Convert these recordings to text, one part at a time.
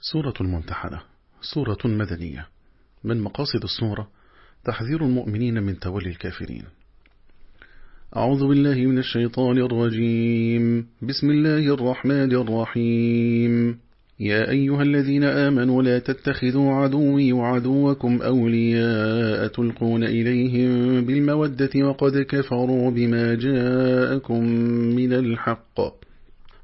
سورة الممتحنة سورة مدنية. من مقاصد السورة؟ تحذير المؤمنين من تولي الكافرين. أعوذ بالله من الشيطان الرجيم. بسم الله الرحمن الرحيم. يا أيها الذين آمنوا لا تتخذوا عدوي وعدوكم أولياء تلقون إليهم بالمودة وقد كفروا بما جاءكم من الحق.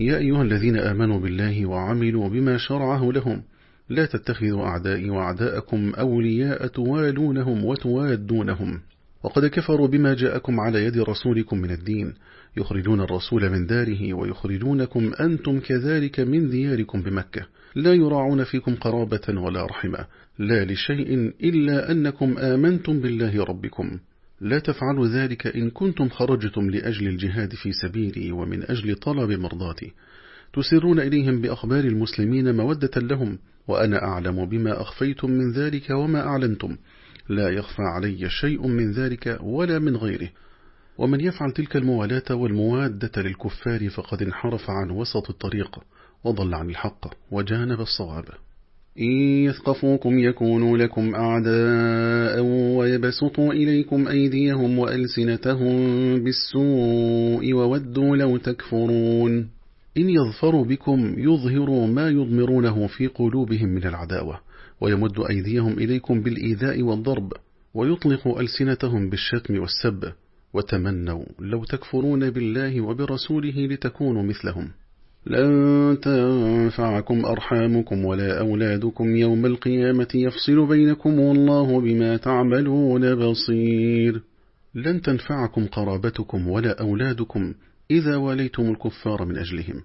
يا أيها الذين آمنوا بالله وعملوا بما شرعه لهم لا تتخذوا أعدائي وأعداءكم أولياء توالونهم وتوادونهم. وقد كفروا بما جاءكم على يد رسولكم من الدين يخرجون الرسول من داره ويخرجونكم أنتم كذلك من دياركم بمكة. لا يراعون فيكم قرابة ولا رحمة لا لشيء إلا أنكم آمنتم بالله ربكم. لا تفعلوا ذلك إن كنتم خرجتم لأجل الجهاد في سبيلي ومن أجل طلب مرضاتي. تسرون إليهم بأخبار المسلمين مودة لهم وأنا أعلم بما أخفيتم من ذلك وما أعلنتم. لا يخفى علي شيء من ذلك ولا من غيره. ومن يفعل تلك الموالاة والموادة للكفار فقد انحرف عن وسط الطريق وضل عن الحق وجانب الصواب. إن يثقفوكم يكونوا لكم أعداء ويبسطوا إليكم أيديهم وألسنتهم بالسوء وودوا لو تكفرون. إن يظفروا بكم يظهروا ما يضمرونه في قلوبهم من العداوة ويمد أيديهم إليكم بالإيذاء والضرب ويطلق ألسنتهم بالشتم والسب وتمنوا لو تكفرون بالله وبرسوله لتكونوا مثلهم. لن تنفعكم أرحامكم ولا أولادكم يوم القيامة يفصل بينكم والله بما تعملون بصير. لن تنفعكم قرابتكم ولا أولادكم إذا واليتم الكفار من أجلهم.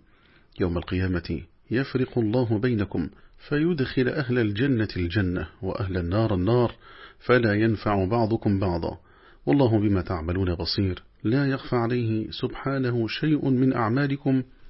يوم القيامة يفرق الله بينكم فيدخل أهل الجنة الجنة وأهل النار النار فلا ينفع بعضكم بعضا. والله بما تعملون بصير. لا يخفى عليه سبحانه شيء من أعمالكم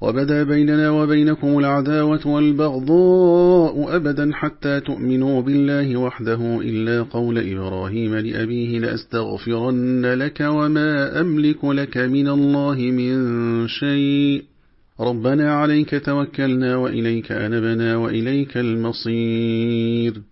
وبدا بيننا وبينكم العداوة والبغضاء أبدا حتى تؤمنوا بالله وحده إلا قول إبراهيم لأبيه لأستغفرن لك وما أملك لك من الله من شيء. ربنا عليك توكلنا وإليك أنبنا وإليك المصير.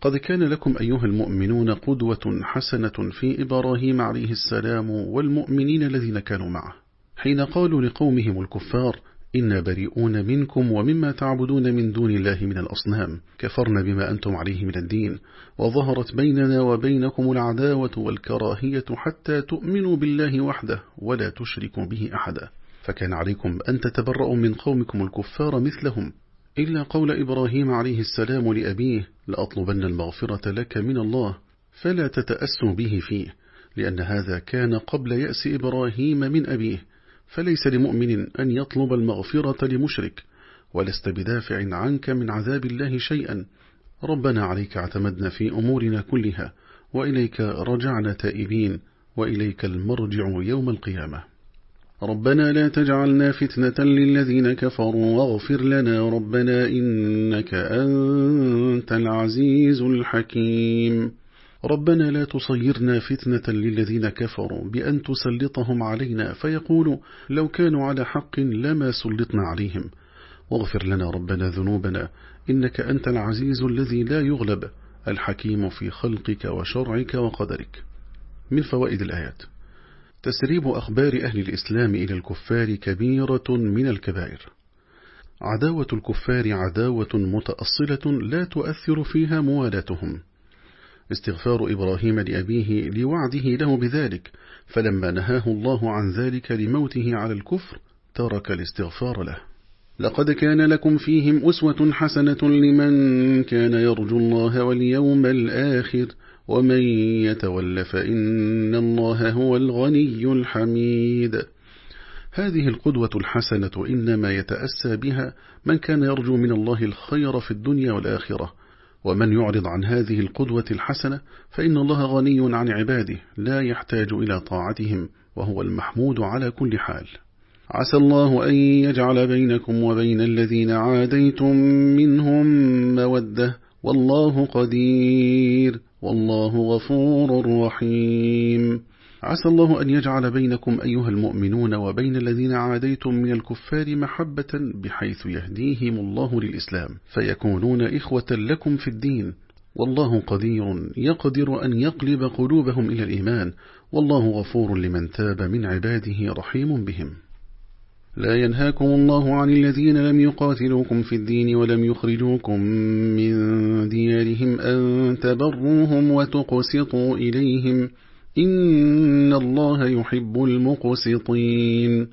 قد كان لكم أيها المؤمنون قدوة حسنة في إبراهيم عليه السلام والمؤمنين الذين كانوا معه. حين قالوا لقومهم الكفار إنا بريئون منكم ومما تعبدون من دون الله من الأصنام. كفرنا بما أنتم عليه من الدين. وظهرت بيننا وبينكم العداوة والكراهية حتى تؤمنوا بالله وحده ولا تشركوا به أحدا. فكان عليكم أن تتبرأوا من قومكم الكفار مثلهم. إلا قول إبراهيم عليه السلام لأبيه لأطلبن المغفرة لك من الله فلا تتأسوا به فيه لأن هذا كان قبل يأس إبراهيم من أبيه فليس لمؤمن أن يطلب المغفرة لمشرك ولست بدافع عنك من عذاب الله شيئا. ربنا عليك اعتمدنا في أمورنا كلها وإليك رجعنا تائبين وإليك المرجع يوم القيامة. ربنا لا تجعلنا فتنة للذين كفروا واغفر لنا ربنا إنك أنت العزيز الحكيم. ربنا لا تصيرنا فتنة للذين كفروا بأن تسلطهم علينا فيقولوا لو كانوا على حق لما سلطنا عليهم. واغفر لنا ربنا ذنوبنا إنك أنت العزيز الذي لا يغلب الحكيم في خلقك وشرعك وقدرك. من فوائد الآيات تسريب أخبار أهل الإسلام إلى الكفار كبيرة من الكبائر. عداوة الكفار عداوة متأصلة لا تؤثر فيها موالاتهم. استغفار إبراهيم لأبيه لوعده له بذلك فلما نهاه الله عن ذلك لموته على الكفر ترك الاستغفار له. لقد كان لكم فيهم أسوة حسنة لمن كان يرجو الله واليوم الآخر ومن يتول فإن الله هو الغني الحميد. هذه القدوة الحسنة إنما يتأسى بها من كان يرجو من الله الخير في الدنيا والآخرة ومن يعرض عن هذه القدوة الحسنة فإن الله غني عن عباده لا يحتاج إلى طاعتهم وهو المحمود على كل حال. عسى الله أن يجعل بينكم وبين الذين عاديتم منهم مودة. والله قدير. والله غفور رحيم. عسى الله أن يجعل بينكم أيها المؤمنون وبين الذين عاديتم من الكفار محبة بحيث يهديهم الله للإسلام فيكونون إخوة لكم في الدين. والله قدير يقدر أن يقلب قلوبهم إلى الإيمان والله غفور لمن تاب من عباده رحيم بهم. لا ينهاكم الله عن الذين لم يقاتلوكم في الدين ولم يخرجوكم من ديارهم أن تبروهم وتقسطوا إليهم. إن الله يحب المقسطين.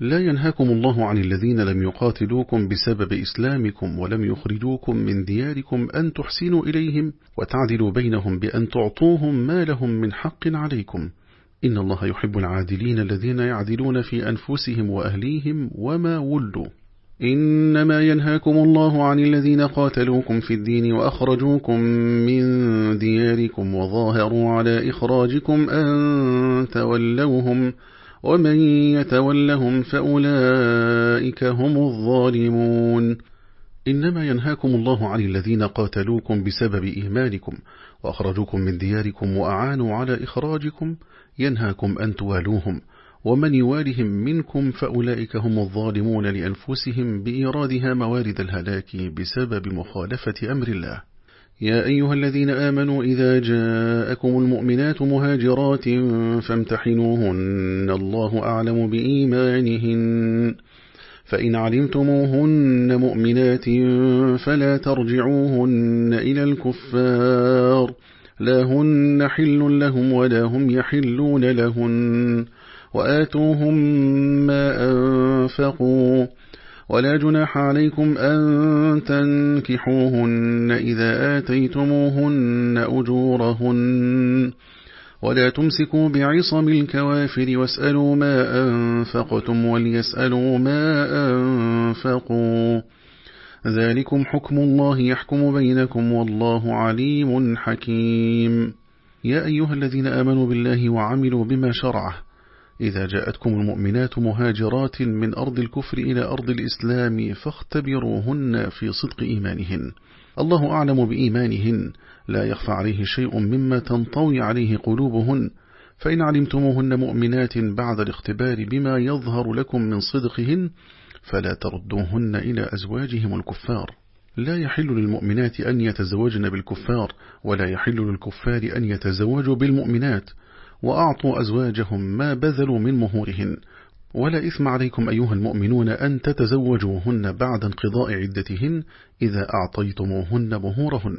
لا ينهاكم الله عن الذين لم يقاتلوكم بسبب إسلامكم ولم يخرجوكم من دياركم أن تحسنوا إليهم وتعدلوا بينهم بأن تعطوهم ما لهم من حق عليكم. إن الله يحب العادلين الذين يعدلون في أنفسهم وأهليهم وما ولوا. إنما ينهاكم الله عن الذين قاتلوكم في الدين وأخرجوكم من دياركم وظاهروا على إخراجكم أن تولوهم ومن يتولهم فأولئك هم الظالمون. إنما ينهاكم الله عن الذين قاتلوكم بسبب إيمانكم وأخرجوكم من دياركم وأعانوا على إخراجكم ينهاكم أن توالوهم ومن يوالهم منكم فأولئك هم الظالمون لأنفسهم بإيرادها موارد الهلاك بسبب مخالفة أمر الله. يا أيها الذين آمنوا إذا جاءكم المؤمنات مهاجرات فامتحنوهن. الله أعلم بإيمانهن. فإن علمتموهن مؤمنات فلا ترجعوهن إلى الكفار. لا هن حل لهم ولا هم يحلون لهن. وآتوهم ما أنفقوا ولا جناح عليكم أن تنكحوهن إذا آتيتموهن أجورهن ولا تمسكوا بعصم الكوافر واسألوا ما أنفقتم وليسألوا ما أنفقوا ذلكم حكم الله يحكم بينكم والله عليم حكيم يا أيها الذين آمنوا بالله وعملوا بما شرعه إذا جاءتكم المؤمنات مهاجرات من أرض الكفر إلى أرض الإسلام فاختبروهن في صدق إيمانهن. الله أعلم بإيمانهن. لا يخفى عليه شيء مما تنطوي عليه قلوبهن. فإن علمتموهن مؤمنات بعد الاختبار بما يظهر لكم من صدقهن فلا تردوهن إلى أزواجهم الكفار. لا يحل للمؤمنات أن يتزوجن بالكفار ولا يحل للكفار أن يتزوجوا بالمؤمنات. وأعطوا أزواجهم ما بذلوا من مهورهن. ولا إثم عليكم أيها المؤمنون أن تتزوجوهن بعد انقضاء عدتهن إذا أعطيتموهن مهورهن.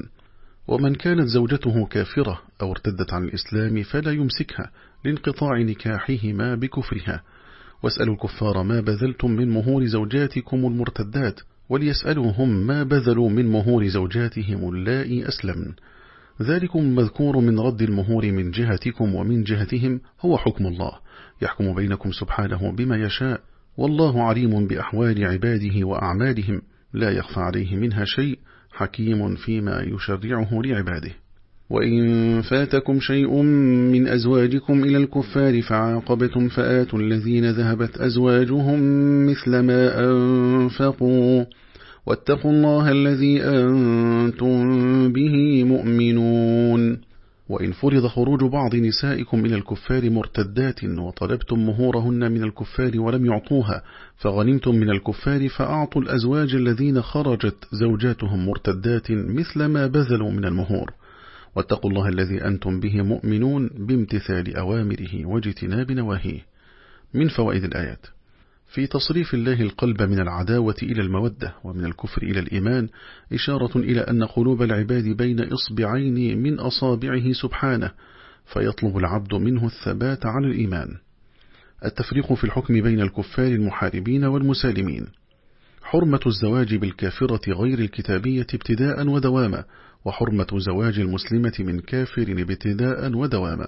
ومن كانت زوجته كافرة أو ارتدت عن الإسلام فلا يمسكها لانقطاع نكاحهما بكفرها. واسألوا الكفار ما بذلتم من مهور زوجاتكم المرتدات وليسألوهم ما بذلوا من مهور زوجاتهم اللائي أسلمن. ذلكم مذكور من رد المهور من جهتكم ومن جهتهم هو حكم الله. يحكم بينكم سبحانه بما يشاء والله عليم بأحوال عباده وأعمالهم لا يخفى عليه منها شيء حكيم فيما يشرعه لعباده. وإن فاتكم شيء من أزواجكم إلى الكفار فعاقبتم فآتوا الذين ذهبت أزواجهم مثل ما أنفقوا. واتقوا الله الذي أنتم به مؤمنون. وإن فرض خروج بعض نسائكم إلى الكفار مرتدات وطلبتم مهورهن من الكفار ولم يعطوها فغنمتم من الكفار فأعطوا الأزواج الذين خرجت زوجاتهم مرتدات مثل ما بذلوا من المهور. واتقوا الله الذي أنتم به مؤمنون بامتثال أوامره واجتناب نواهيه. من فوائد الآيات؟ في تصريف الله القلب من العداوة إلى المودة ومن الكفر إلى الإيمان إشارة إلى أن قلوب العباد بين إصبعين من أصابعه سبحانه فيطلب العبد منه الثبات على الإيمان. التفريق في الحكم بين الكفار المحاربين والمسالمين. حرمة الزواج بالكافرة غير الكتابية ابتداء ودواما وحرمة زواج المسلمة من كافر ابتداء ودواما.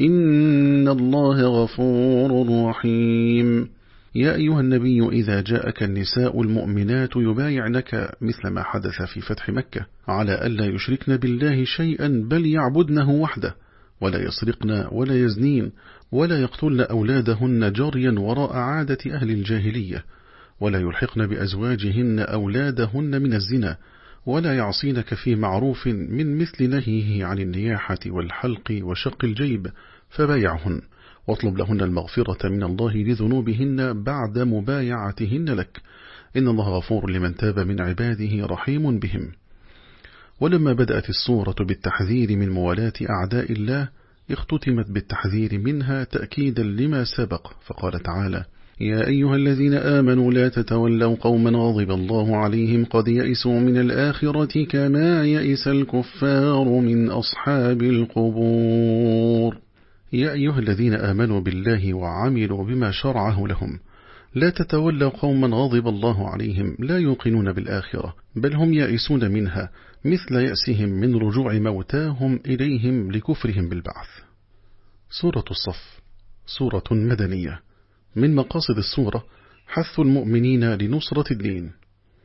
إن الله غفور رحيم. يا أيها النبي إذا جاءك النساء المؤمنات يبايعنك مثل ما حدث في فتح مكة على ألا يشركن بالله شيئا بل يعبدنه وحده ولا يسرقن ولا يزنين ولا يقتلن أولادهن جريا وراء عادة أهل الجاهلية ولا يلحقن بأزواجهن أولادهن من الزنا ولا يعصينك في معروف من مثل نهيه عن النياحة والحلق وشق الجيب. فبايعهن واطلب لهن المغفرة من الله لذنوبهن بعد مبايعتهن لك. إن الله غفور لمن تاب من عباده رحيم بهم. ولما بدأت الصورة بالتحذير من موالاة أعداء الله اختتمت بالتحذير منها تأكيدا لما سبق. فقال تعالى يا أيها الذين آمنوا لا تتولوا قوما غضب الله عليهم قد يئسوا من الآخرة كما يئس الكفار من أصحاب القبور. يا أيها الذين آمنوا بالله وعملوا بما شرعه لهم. لا تتولوا قوما غضب الله عليهم لا يوقنون بالآخرة بل هم يائسون منها مثل يأسهم من رجوع موتاهم إليهم لكفرهم بالبعث. سورة الصف سورة مدنية. من مقاصد السورة حث المؤمنين لنصرة الدين.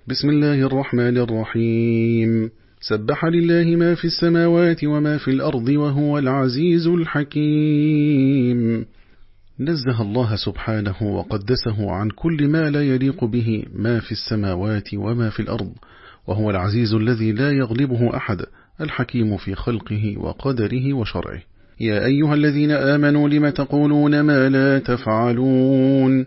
بسم الله الرحمن الرحيم. سبح لله ما في السماوات وما في الأرض وهو العزيز الحكيم. نزه الله سبحانه وقدسه عن كل ما لا يليق به ما في السماوات وما في الأرض وهو العزيز الذي لا يغلبه أحد الحكيم في خلقه وقدره وشرعه. يا أيها الذين آمنوا لم تقولون ما لا تفعلون؟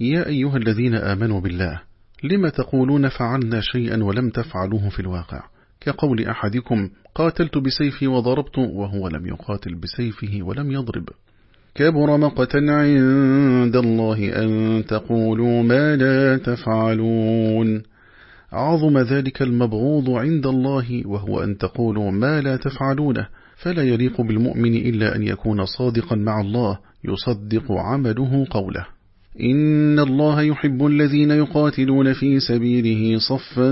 يا أيها الذين آمنوا بالله لم تقولون فعلنا شيئا ولم تفعلوه في الواقع؟ كقول أحدكم قاتلت بسيفي وضربت وهو لم يقاتل بسيفه ولم يضرب. كبر مقتا عند الله أن تقولوا ما لا تفعلون. عظم ذلك المبغوض عند الله وهو أن تقولوا ما لا تفعلونه. فلا يليق بالمؤمن إلا أن يكون صادقا مع الله يصدق عمله قوله. إن الله يحب الذين يقاتلون في سبيله صفا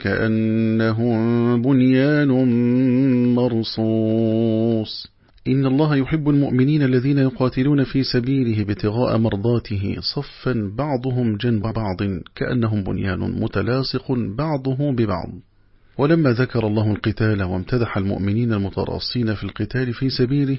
كأنهم بنيان مرصوص. إن الله يحب المؤمنين الذين يقاتلون في سبيله ابتغاء مرضاته صفا بعضهم جنب بعض كأنهم بنيان متلاصق بعضه ببعض. ولما ذكر الله القتال وامتدح المؤمنين المتراصين في القتال في سبيله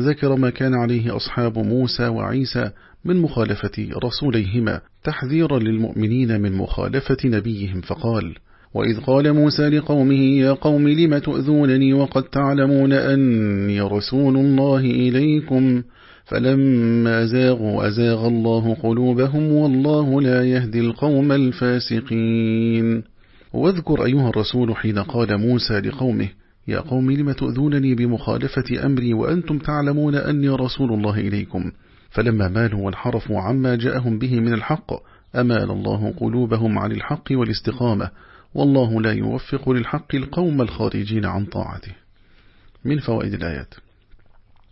ذكر ما كان عليه أصحاب موسى وعيسى من مخالفة رسوليهما تحذيرا للمؤمنين من مخالفة نبيهم فقال وإذ قال موسى لقومه يا قوم لم تؤذونني وقد تعلمون أني رسول الله إليكم؟ فلما زاغوا أزاغ الله قلوبهم والله لا يهدي القوم الفاسقين. واذكر أيها الرسول حين قال موسى لقومه يا قوم لم تؤذونني بمخالفة أمري وأنتم تعلمون أني رسول الله إليكم؟ فلما مالوا وانحرفوا عما جاءهم به من الحق أمال الله قلوبهم عن الحق والاستقامة والله لا يوفق للحق القوم الخارجين عن طاعته. من فوائد الآيات.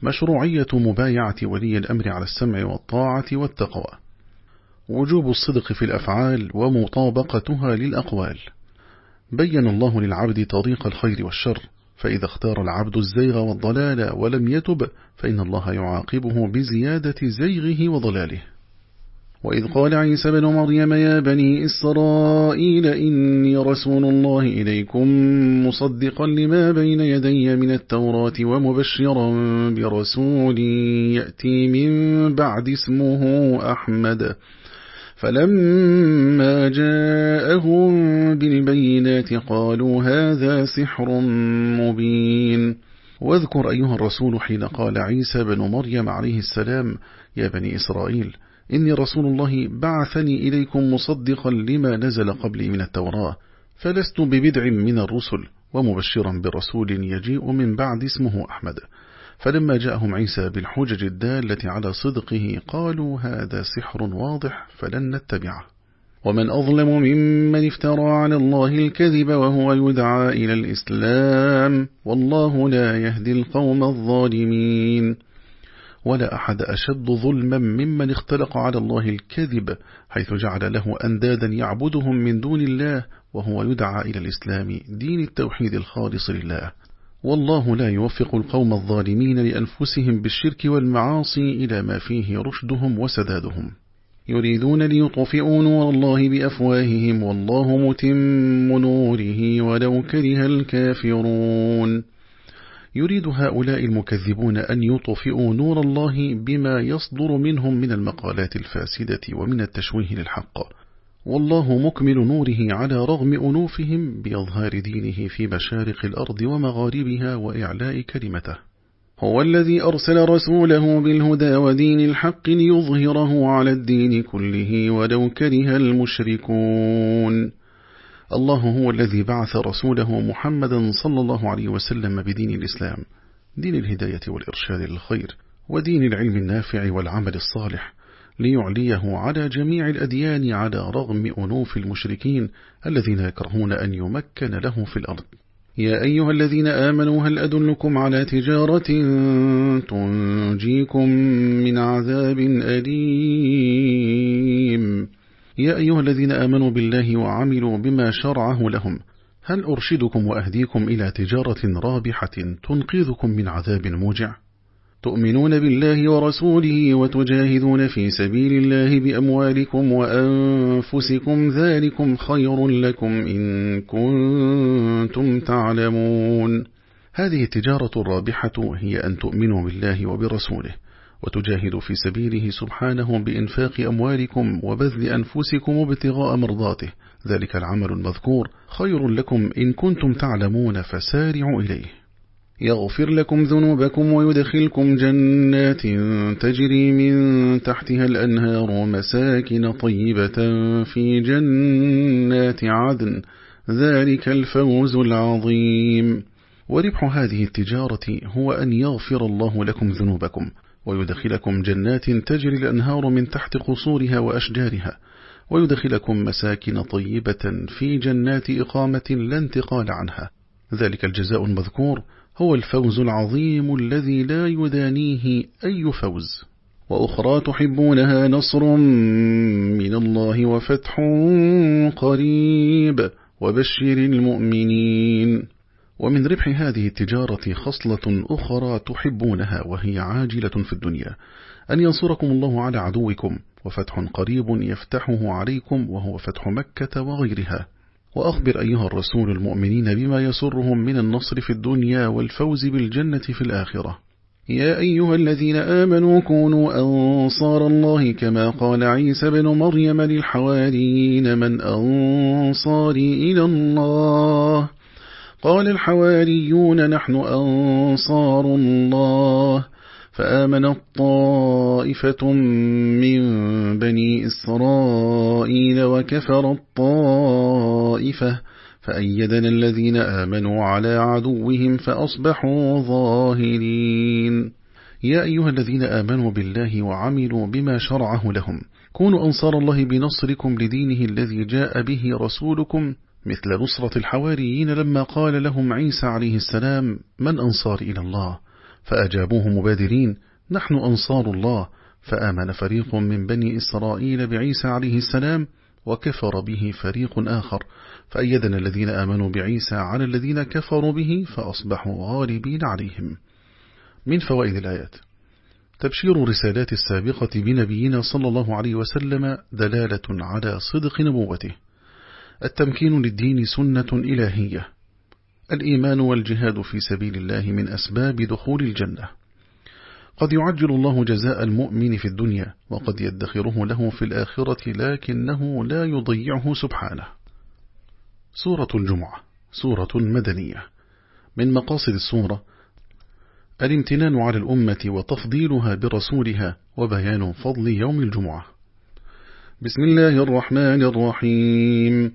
مشروعية مبايعة ولي الأمر على السمع والطاعة والتقوى. وجوب الصدق في الأفعال ومطابقتها للأقوال. بين الله للعبد طريق الخير والشر فإذا اختار العبد الزيغ والضلال ولم يتب فإن الله يعاقبه بزيادة زيغه وضلاله. وإذ قال عيسى بن مريم يا بني إسرائيل إني رسول الله إليكم مصدقا لما بين يدي من التوراة ومبشرا برسول يأتي من بعد اسمه أحمد. فلما جاءهم بالبينات قالوا هذا سحر مبين. واذكر أيها الرسول حين قال عيسى بن مريم عليه السلام يا بني إسرائيل إني رسول الله بعثني إليكم مصدقا لما نزل قبلي من التوراة فلست ببدع من الرسل ومبشرا برسول يجيء من بعد اسمه أحمد. فلما جاءهم عيسى بالحجج الدالة على صدقه قالوا هذا سحر واضح فلن نتبعه. ومن أظلم ممن افترى على الله الكذب وهو يدعى إلى الإسلام والله لا يهدي القوم الظالمين. ولا أحد أشد ظلما ممن اختلق على الله الكذب حيث جعل له أندادا يعبدهم من دون الله وهو يدعى إلى الإسلام دين التوحيد الخالص لله. والله لا يوفق القوم الظالمين لأنفسهم بالشرك والمعاصي إلى ما فيه رشدهم وسدادهم. يريدون ليطفئوا نور الله بأفواههم والله متم نوره ولو كره الكافرون. يريد هؤلاء المكذبون أن يطفئوا نور الله بما يصدر منهم من المقالات الفاسدة ومن التشويه للحق. والله مكمل نوره على رغم أنوفهم بإظهار دينه في مشارق الأرض ومغاربها وإعلاء كلمته. هو الذي أرسل رسوله بالهدى ودين الحق ليظهره على الدين كله ولو كره المشركون. الله هو الذي بعث رسوله محمدا صلى الله عليه وسلم بدين الإسلام دين الهداية والإرشاد للخير ودين العلم النافع والعمل الصالح ليعليه على جميع الأديان على رغم أنوف المشركين الذين يكرهون أن يمكن له في الأرض. يا أيها الذين آمنوا هل أدلكم على تجارة تنجيكم من عذاب أليم؟ يا أيها الذين آمنوا بالله وعملوا بما شرعه لهم هل أرشدكم وأهديكم إلى تجارة رابحة تنقذكم من عذاب موجع؟ تؤمنون بالله ورسوله وتجاهدون في سبيل الله بأموالكم وأنفسكم ذلكم خير لكم إن كنتم تعلمون. هذه التجارة الرابحة هي أن تؤمنوا بالله وبرسوله وتجاهدوا في سبيله سبحانه بإنفاق أموالكم وبذل أنفسكم ابتغاء مرضاته. ذلك العمل المذكور خير لكم إن كنتم تعلمون فسارعوا إليه. يغفر لكم ذنوبكم ويدخلكم جنات تجري من تحتها الأنهار مساكن طيبة في جنات عدن. ذلك الفوز العظيم. وربح هذه التجارة هو أن يغفر الله لكم ذنوبكم ويدخلكم جنات تجري الأنهار من تحت قصورها وأشجارها ويدخلكم مساكن طيبة في جنات إقامة لا انتقال عنها. ذلك الجزاء المذكور هو الفوز العظيم الذي لا يدانيه أي فوز. وأخرى تحبونها نصر من الله وفتح قريب وبشر المؤمنين. ومن ربح هذه التجارة خصلة أخرى تحبونها وهي عاجلة في الدنيا. أن ينصركم الله على عدوكم وفتح قريب يفتحه عليكم وهو فتح مكة وغيرها. وأخبر أيها الرسول المؤمنين بما يسرهم من النصر في الدنيا والفوز بالجنة في الآخرة. يا أيها الذين آمنوا كونوا أنصار الله كما قال عيسى بن مريم للحواريين من أنصاري إلى الله. قال الحواريون نحن أنصار الله. فآمنت طائفة من بني إسرائيل وكفر الطائفة فأيدنا الذين آمنوا على عدوهم فأصبحوا ظاهرين. يا أيها الذين آمنوا بالله وعملوا بما شرعه لهم كونوا أنصار الله بنصركم لدينه الذي جاء به رسولكم مثل نصرة الحواريين لما قال لهم عيسى عليه السلام من أنصار إلى الله؟ فأجابوه مبادرين نحن أنصار الله. فآمن فريق من بني إسرائيل بعيسى عليه السلام وكفر به فريق آخر. فأيدنا الذين آمنوا بعيسى على الذين كفروا به فأصبحوا غالبين عليهم. من فوائد الآيات. تبشير رسالات السابقة بنبينا صلى الله عليه وسلم دلالة على صدق نبوته. التمكين للدين سنة إلهية. الإيمان والجهاد في سبيل الله من أسباب دخول الجنة. قد يعجل الله جزاء المؤمن في الدنيا وقد يدخره له في الآخرة لكنه لا يضيعه سبحانه. سورة الجمعة سورة مدنية. من مقاصد السورة الامتنان على الأمة وتفضيلها برسولها وبيان فضل يوم الجمعة. بسم الله الرحمن الرحيم.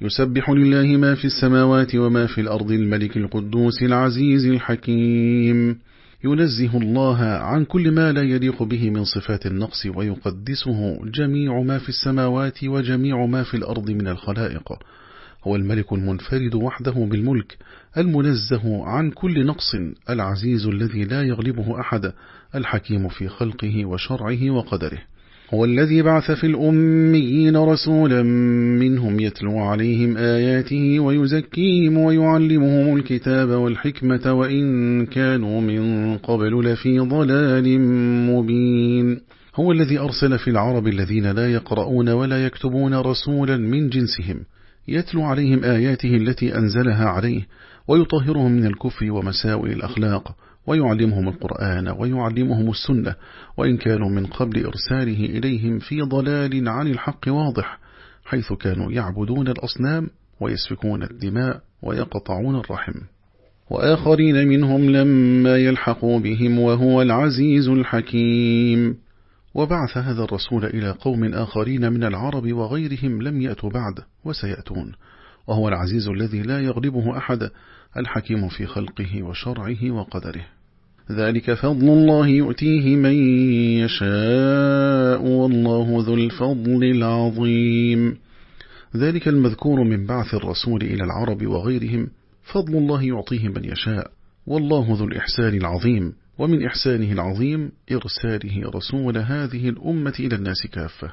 يسبح لله ما في السماوات وما في الأرض الملك القدوس العزيز الحكيم. ينزه الله عن كل ما لا يليق به من صفات النقص ويقدسه جميع ما في السماوات وجميع ما في الأرض من الخلائق. هو الملك المنفرد وحده بالملك المنزه عن كل نقص العزيز الذي لا يغلبه أحد الحكيم في خلقه وشرعه وقدره. هو الذي بعث في الأميين رسولا منهم يتلو عليهم آياته ويزكيهم ويعلمهم الكتاب والحكمة وإن كانوا من قبل لفي ضلال مبين. هو الذي أرسل في العرب الذين لا يقرؤون ولا يكتبون رسولا من جنسهم يتلو عليهم آياته التي أنزلها عليه ويطهرهم من الكفر ومساوئ الأخلاق ويعلمهم القرآن ويعلمهم السنة وإن كانوا من قبل إرساله إليهم في ضلال عن الحق واضح حيث كانوا يعبدون الأصنام ويسفكون الدماء ويقطعون الرحم. وآخرين منهم لما يلحقوا بهم وهو العزيز الحكيم. وبعث هذا الرسول إلى قوم آخرين من العرب وغيرهم لم يأتوا بعد وسيأتون. وهو العزيز الذي لا يغلبه أحد الحكيم في خلقه وشرعه وقدره. ذلك فضل الله يؤتيه من يشاء والله ذو الفضل العظيم. ذلك المذكور من بعث الرسول إلى العرب وغيرهم فضل الله يعطيه من يشاء والله ذو الإحسان العظيم. ومن إحسانه العظيم إرساله رسول هذه الأمة إلى الناس كافة.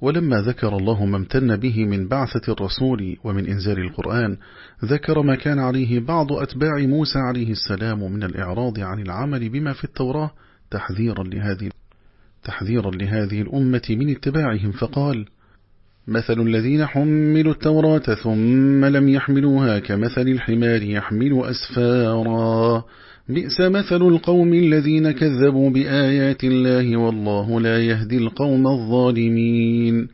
ولما ذكر الله ما امتن به من بعثة الرسول ومن إنزال القرآن ذكر ما كان عليه بعض أتباع موسى عليه السلام من الإعراض عن العمل بما في التوراة تحذيرا لهذه تحذيرا لهذه الأمة من اتباعهم فقال مثل الذين حملوا التوراة ثم لم يحملوها كمثل الحمار يحمل أسفارا بئس مثل القوم الذين كذبوا بآيات الله والله لا يهدي القوم الظالمين.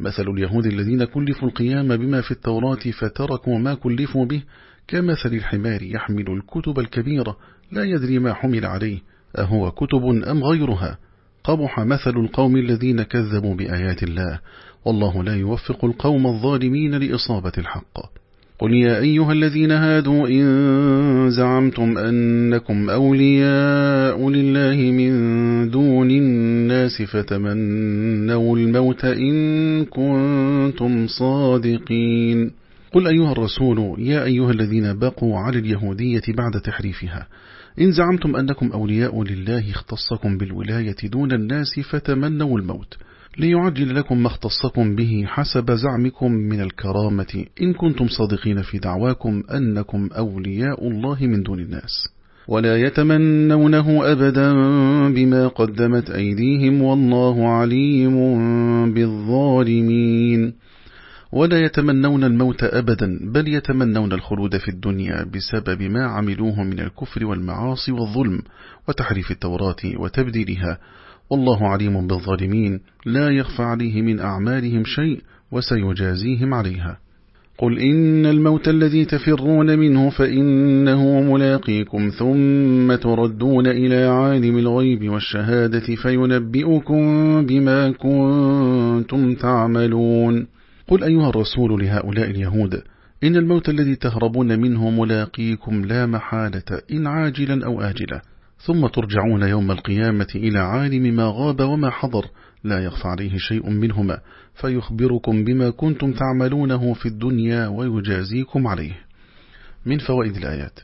مثل اليهود الذين كلفوا القيام بما في التوراة فتركوا ما كلفوا به كمثل الحمار يحمل الكتب الكبيرة لا يدري ما حمل عليه أهو كتب أم غيرها؟ قبح مثل القوم الذين كذبوا بآيات الله والله لا يوفق القوم الظالمين لإصابة الحق. قل يا أيها الذين هادوا إن زعمتم أنكم أولياء لله من دون الناس فتمنوا الموت إن كنتم صادقين قل أيها الرسول يا أيها الذين بقوا على اليهودية بعد تحريفها. إن زعمتم أنكم أولياء لله اختصكم بالولاية دون الناس فتمنوا الموت. ليعجل لكم ما اختصكم به حسب زعمكم من الكرامة. إن كنتم صادقين في دعواكم أنكم أولياء الله من دون الناس. ولا يتمنونه أبدا بما قدمت أيديهم والله عليم بالظالمين. ولا يتمنون الموت أبدا بل يتمنون الخلود في الدنيا بسبب ما عملوه من الكفر والمعاصي والظلم وتحريف التوراة وتبديلها. والله عليم بالظالمين لا يخفى عليه من أعمالهم شيء وسيجازيهم عليها. قل إن الموت الذي تفرون منه فإنه ملاقيكم ثم تردون إلى عالم الغيب والشهادة فينبئكم بما كنتم تعملون. قل أيها الرسول لهؤلاء اليهود إن الموت الذي تهربون منه ملاقيكم لا محالة إن عاجلا أو آجلا. ثم ترجعون يوم القيامة إلى عالم ما غاب وما حضر لا يخفى عليه شيء منهما فيخبركم بما كنتم تعملونه في الدنيا ويجازيكم عليه. من فوائد الآيات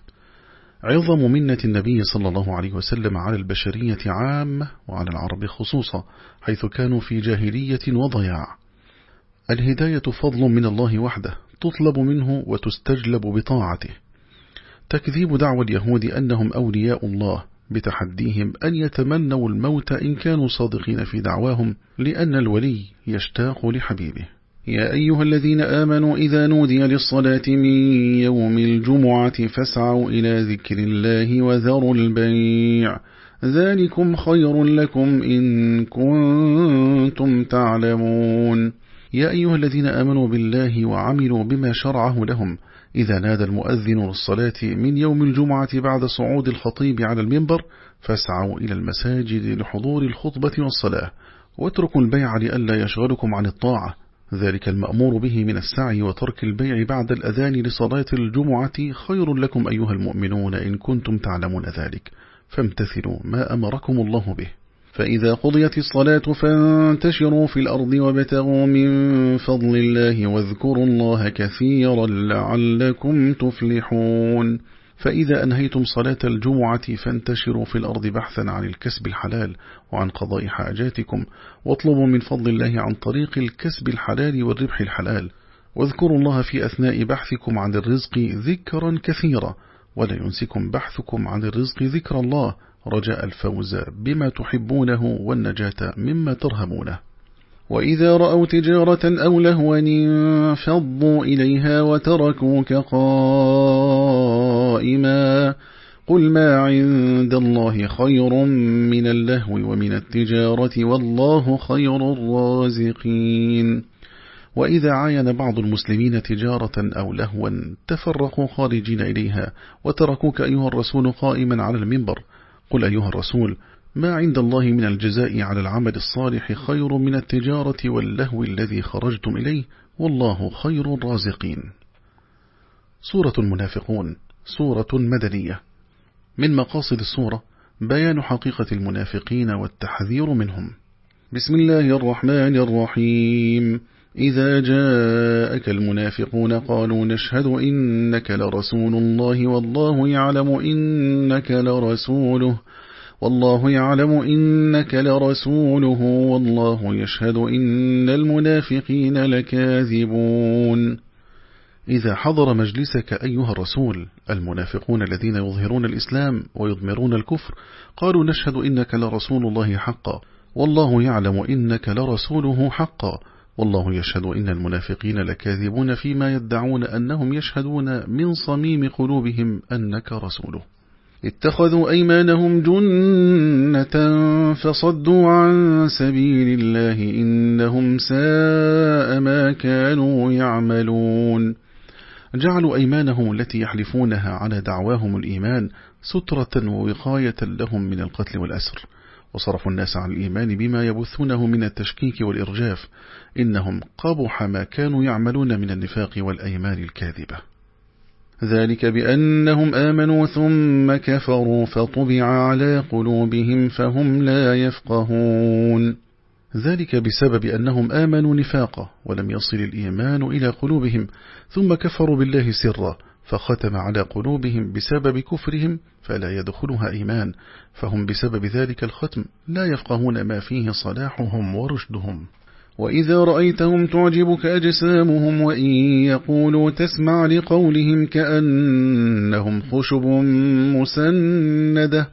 عظم منة النبي صلى الله عليه وسلم على البشرية عامة وعلى العرب خصوصا حيث كانوا في جاهلية وضياع. الهداية فضل من الله وحده تطلب منه وتستجلب بطاعته. تكذيب دعوى اليهود أنهم أولياء الله بتحديهم أن يتمنوا الموت إن كانوا صادقين في دعواهم لأن الولي يشتاق لحبيبه. يا أيها الذين آمنوا إذا نودي للصلاة من يوم الجمعة فاسعوا إلى ذكر الله وذروا البيع. ذلكم خير لكم إن كنتم تعلمون. يا أيها الذين آمنوا بالله وعملوا بما شرعه لهم إذا نادى المؤذن للصلاة من يوم الجمعة بعد صعود الخطيب على المنبر فاسعوا إلى المساجد لحضور الخطبة والصلاة واتركوا البيع لئلا يشغلكم عن الطاعة. ذلك المأمور به من السعي وترك البيع بعد الأذان لصلاة الجمعة خير لكم أيها المؤمنون إن كنتم تعلمون ذلك. فامتثلوا ما أمركم الله به. فإذا قضيت الصلاة فانتشروا في الأرض وابتغوا من فضل الله واذكروا الله كثيرا لعلكم تفلحون. فإذا أنهيتم صلاة الجمعة فانتشروا في الأرض بحثا عن الكسب الحلال وعن قضاء حاجاتكم واطلبوا من فضل الله عن طريق الكسب الحلال والربح الحلال. واذكروا الله في أثناء بحثكم عن الرزق ذكرا كثيرا. ولا ينسكم بحثكم عن الرزق ذكر الله. رجاء الفوز بما تحبونه والنجاة مما ترهبونه. وإذا رأوا تجارة أو لهوا انفضوا إليها وتركوك قائما. قل ما عند الله خير من اللهو ومن التجارة والله خير الرازقين. وإذا عاين بعض المسلمين تجارة أو لهوا تفرقوا خارجين إليها وتركوك أيها الرسول قائما على المنبر. قل أيها الرسول ما عند الله من الجزاء على العمل الصالح خير من التجارة واللهو الذي خرجتم إليه؟ والله خير الرازقين. سورة المنافقون سورة مدنية. من مقاصد السورة بيان حقيقة المنافقين والتحذير منهم. بسم الله الرحمن الرحيم. إذا جاءك المنافقون قالوا نشهد إنك لرسول الله والله يعلم إنك لرسوله والله يعلم إنك لرسوله والله يشهد إن المنافقين لكاذبون. إذا حضر مجلسك أيها الرسول المنافقون الذين يظهرون الإسلام ويضمرون الكفر قالوا نشهد إنك لرسول الله حقا والله يعلم إنك لرسوله حقا. والله يشهد إن المنافقين لكاذبون فيما يدعون أنهم يشهدون من صميم قلوبهم أنك رسوله. اتخذوا أيمانهم جنة فصدوا عن سبيل الله إنهم ساء ما كانوا يعملون. جعلوا أيمانهم التي يحلفونها على دعواهم الإيمان سترة ووقاية لهم من القتل والأسر. وصرفوا الناس عن الإيمان بما يبثونه من التشكيك والإرجاف إنهم قبح ما كانوا يعملون من النفاق والأيمان الكاذبة. ذلك بأنهم آمنوا ثم كفروا فطبع على قلوبهم فهم لا يفقهون. ذلك بسبب أنهم آمنوا نفاقا ولم يصل الإيمان إلى قلوبهم ثم كفروا بالله سرا فختم على قلوبهم بسبب كفرهم فلا يدخلها إيمان فهم بسبب ذلك الختم لا يفقهون ما فيه صلاحهم ورشدهم. وإذا رأيتهم تعجبك أجسامهم وإن يقولوا تسمع لقولهم كأنهم خشب مسندة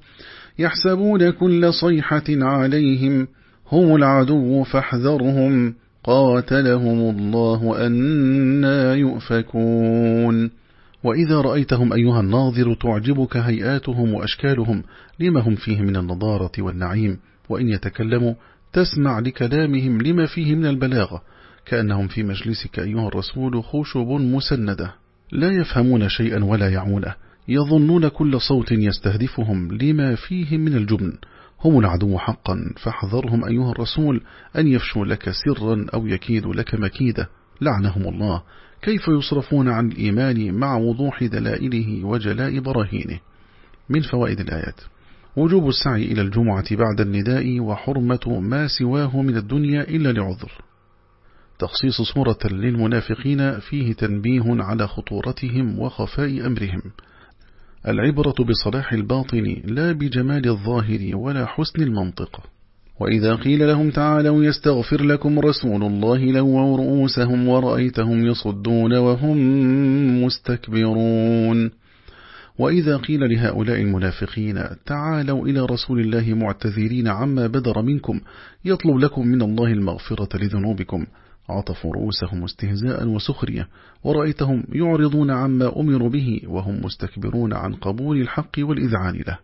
يحسبون كل صيحة عليهم هم العدو فاحذرهم قاتلهم الله أنا يؤفكون. وإذا رأيتهم أيها الناظر تعجبك هيئاتهم وأشكالهم لما هم فيه من النضارة والنعيم؟ وإن يتكلموا تسمع لكلامهم لما فيه من البلاغة كأنهم في مجلسك أيها الرسول خشب مسندة. لا يفهمون شيئا ولا يعونه يظنون كل صوت يستهدفهم لما فيه من الجبن. هم العدو حقا فاحذرهم أيها الرسول أن يفشوا لك سرا أو يكيدوا لك مكيدة. لعنهم الله. كيف يصرفون عن الإيمان مع وضوح دلائله وجلاء براهينه من فوائد الآيات. وجوب السعي إلى الجمعة بعد النداء وحرمة ما سواه من الدنيا إلا لعذر. تخصيص صورة للمنافقين فيه تنبيه على خطورتهم وخفاء أمرهم. العبرة بصلاح الباطن لا بجمال الظاهر ولا حسن المنطق. وإذا قيل لهم تعالوا يستغفر لكم رسول الله لووا رؤوسهم ورأيتهم يصدون وهم مستكبرون. وإذا قيل لهؤلاء المنافقين تعالوا إلى رسول الله معتذرين عما بدر منكم يطلب لكم من الله المغفرة لذنوبكم. عطفوا رؤوسهم استهزاء وسخرية ورأيتهم يعرضون عما أمروا به وهم مستكبرون عن قبول الحق والإذعان له.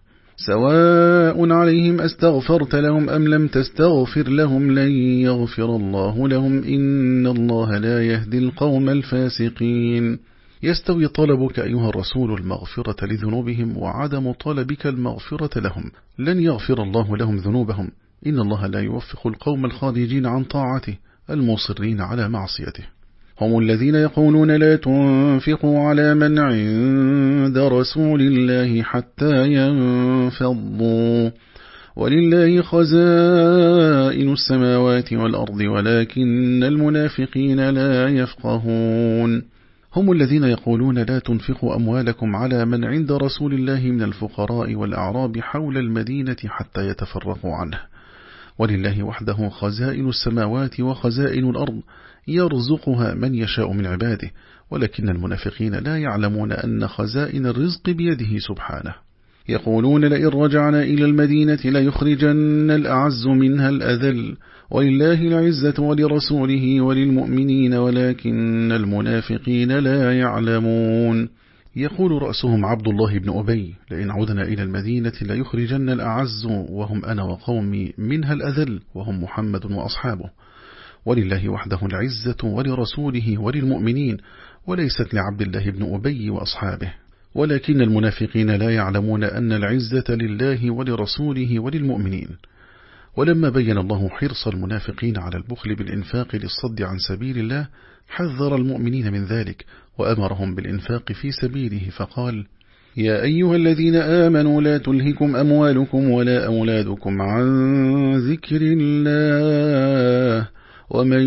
سواء عليهم أستغفرت لهم أم لم تستغفر لهم لن يغفر الله لهم. إن الله لا يهدي القوم الفاسقين. يستوي طلبك أيها الرسول المغفرة لذنوبهم وعدم طلبك المغفرة لهم. لن يغفر الله لهم ذنوبهم. إن الله لا يوفق القوم الخارجين عن طاعته المصرين على معصيته. هم الذين يقولون لا تنفقوا على من عند رسول الله حتى ينفضوا. ولله خزائن السماوات والأرض ولكن المنافقين لا يفقهون. هم الذين يقولون لا تنفقوا أموالكم على من عند رسول الله من الفقراء والأعراب حول المدينة حتى يتفرقوا عنه. ولله وحده خزائن السماوات وخزائن الأرض يرزقها من يشاء من عباده ولكن المنافقين لا يعلمون أن خزائن الرزق بيده سبحانه. يقولون لئن رجعنا إلى المدينة ليخرجن الأعز منها الأذل ولله العزة ولرسوله وللمؤمنين ولكن المنافقين لا يعلمون. يقول رأسهم عبد الله بن أبي لئن عدنا إلى المدينة ليخرجن الأعز وهم أنا وقومي منها الأذل وهم محمد وأصحابه. ولله وحده العزة ولرسوله وللمؤمنين وليست لعبد الله بن أبي وأصحابه. ولكن المنافقين لا يعلمون أن العزة لله ولرسوله وللمؤمنين. ولما بين الله حرص المنافقين على البخل بالإنفاق للصد عن سبيل الله حذر المؤمنين من ذلك وأمرهم بالإنفاق في سبيله فقال يا أيها الذين آمنوا لا تلهكم أموالكم ولا أولادكم عن ذكر الله. ومن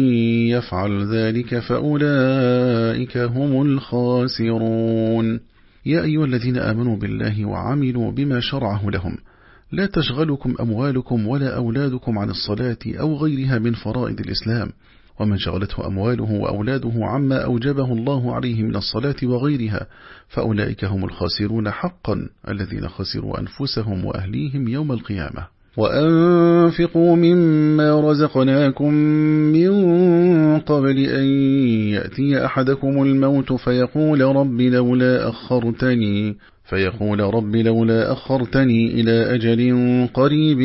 يفعل ذلك فأولئك هم الخاسرون. يا أيها الذين آمنوا بالله وعملوا بما شرعه لهم لا تشغلكم أموالكم ولا أولادكم عن الصلاة أو غيرها من فرائض الإسلام ومن شغلته أمواله وأولاده عما أوجبه الله عليه من الصلاة وغيرها فأولئك هم الخاسرون حقا الذين خسروا أنفسهم وأهليهم يوم القيامة. وأنفقوا مما رزقناكم من قبل أن يأتي أحدكم الموت فيقول رب لولا أخرتني فيقول رب لولا أخرتني إلى أجل قريب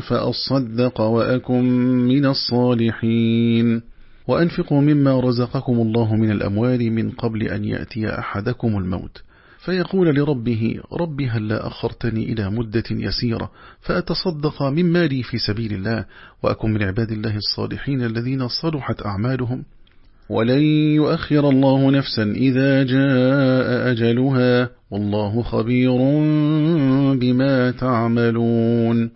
فأصدق وأكن من الصالحين. وأنفقوا مما رزقكم الله من الأموال من قبل أن يأتي أحدكم الموت. فيقول لربه رب هل لا أخرتني إلى مدة يسيرة فأتصدق من مالي في سبيل الله وأكن من عباد الله الصالحين الذين صلحت أعمالهم؟ ولن يؤخر الله نفسا إذا جاء أجلها والله خبير بما تعملون.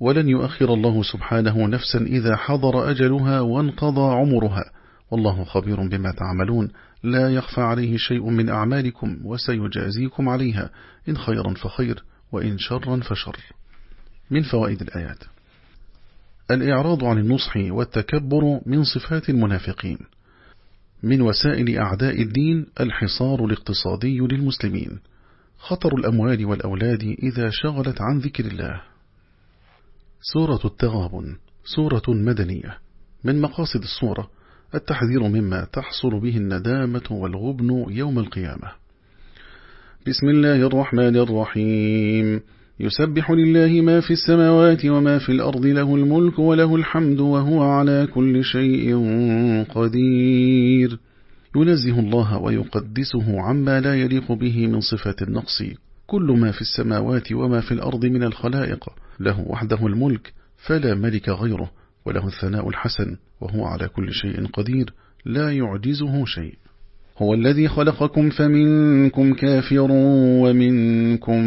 ولن يؤخر الله سبحانه نفسا إذا حضر أجلها وانقضى عمرها والله خبير بما تعملون. لا يخفى عليه شيء من أعمالكم وسيجازيكم عليها. إن خيرا فخير وإن شرا فشر. من فوائد الآيات. الإعراض عن النصح والتكبر من صفات المنافقين. من وسائل أعداء الدين الحصار الاقتصادي للمسلمين. خطر الأموال والأولاد إذا شغلت عن ذكر الله. سورة التغابن سورة مدنية. من مقاصد السورة؟ التحذير مما تحصل به الندامة والغبن يوم القيامة. بسم الله الرحمن الرحيم. يسبح لله ما في السماوات وما في الأرض له الملك وله الحمد وهو على كل شيء قدير. ينزه الله ويقدسه عما لا يليق به من صفة النقص. كل ما في السماوات وما في الأرض من الخلائق له وحده الملك فلا ملك غيره. وله الثناء الحسن وهو على كل شيء قدير لا يعجزه شيء. هو الذي خلقكم فمنكم كافر ومنكم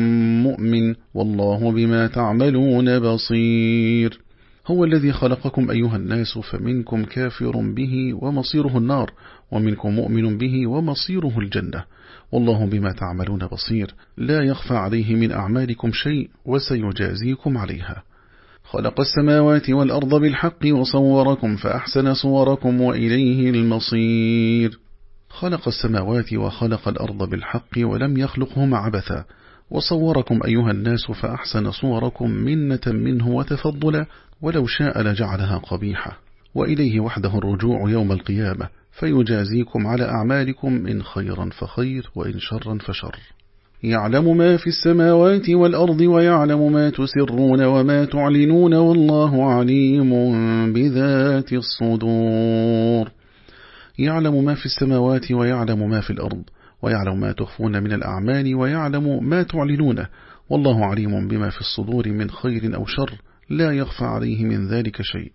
مؤمن والله بما تعملون بصير. هو الذي خلقكم أيها الناس فمنكم كافر به ومصيره النار ومنكم مؤمن به ومصيره الجنة. والله بما تعملون بصير لا يخفى عليه من أعمالكم شيء وسيجازيكم عليها. خلق السماوات والأرض بالحق وصوركم فأحسن صوركم وإليه المصير. خلق السماوات وخلق الأرض بالحق ولم يخلقهما عبثا. وصوركم أيها الناس فأحسن صوركم منة منه وتفضلا ولو شاء لجعلها قبيحة. وإليه وحده الرجوع يوم القيامة. فيجازيكم على أعمالكم إن خيرا فخير وإن شرا فشر. يعلم ما في السماوات والأرض ويعلم ما تسرون وما تعلنون والله عليم بذات الصدور. يعلم ما في السماوات ويعلم ما في الأرض ويعلم ما تخفون من الأعمال ويعلم ما تعلنونه والله عليم بما في الصدور من خير أو شر لا يخفى عليه من ذلك شيء.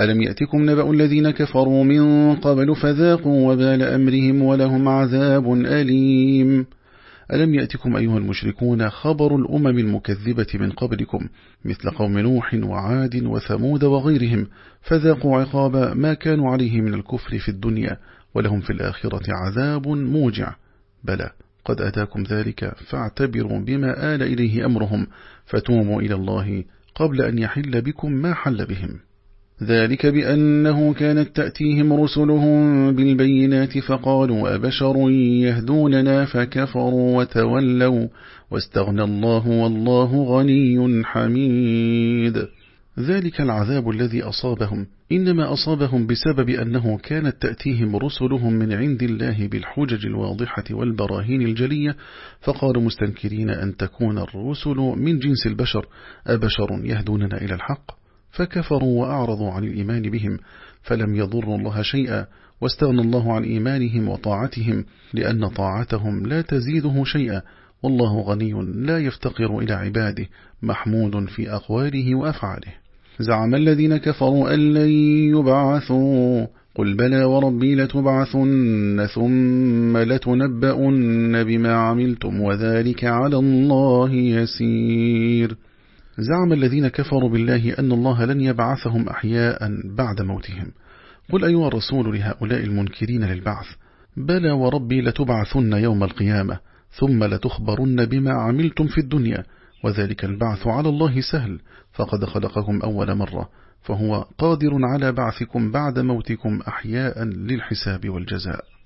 ألم يأتكم نبأ الذين كفروا من قبل فذاقوا وبال أمرهم ولهم عذاب أليم. ألم يأتكم أيها المشركون خبر الأمم المكذبة من قبلكم مثل قوم نوح وعاد وثمود وغيرهم فذاقوا عقاب ما كانوا عليه من الكفر في الدنيا ولهم في الآخرة عذاب موجع. بلى قد أتاكم ذلك فاعتبروا بما آل إليه أمرهم فتوموا إلى الله قبل أن يحل بكم ما حل بهم. ذلك بأنه كانت تأتيهم رسلهم بالبينات فقالوا أبشر يهدوننا فكفروا وتولوا واستغنى الله والله غني حميد. ذلك العذاب الذي أصابهم. إنما أصابهم بسبب أنه كانت تأتيهم رسلهم من عند الله بالحجج الواضحة والبراهين الجلية فقالوا مستنكرين أن تكون الرسل من جنس البشر. أبشر يهدوننا إلى الحق؟ فكفروا وأعرضوا عن الإيمان بهم فلم يضروا الله شيئا واستغنى الله عن إيمانهم وطاعتهم لأن طاعتهم لا تزيده شيئا والله غني لا يفتقر إلى عباده محمود في أقواله وأفعاله. زعم الذين كفروا أن لن يبعثوا قل بلى وربي لتبعثن ثم لتنبؤن بما عملتم وذلك على الله يسير. زعم الذين كفروا بالله أن الله لن يبعثهم أحياء بعد موتهم. قل أيها الرسول لهؤلاء المنكرين للبعث. بلى وربي لتبعثن يوم القيامة ثم لتخبرن بما عملتم في الدنيا وذلك البعث على الله سهل فقد خلقكم أول مرة فهو قادر على بعثكم بعد موتكم أحياء للحساب والجزاء.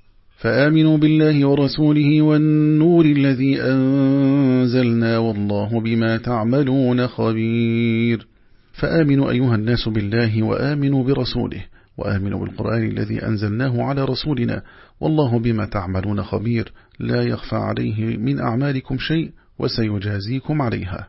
فآمنوا بالله ورسوله والنور الذي أنزلنا والله بما تعملون خبير. فآمنوا أيها الناس بالله وآمنوا برسوله وآمنوا بالقرآن الذي أنزلناه على رسولنا والله بما تعملون خبير. لا يخفى عليه من أعمالكم شيء وسيجازيكم عليها.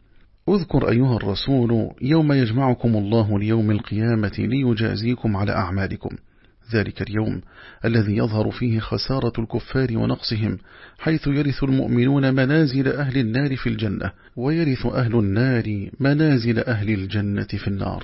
اذكر أيها الرسول يوم يجمعكم الله ليوم القيامة ليجازيكم على أعمالكم. ذلك اليوم الذي يظهر فيه خسارة الكفار ونقصهم حيث يرث المؤمنون منازل أهل النار في الجنة ويرث أهل النار منازل أهل الجنة في النار.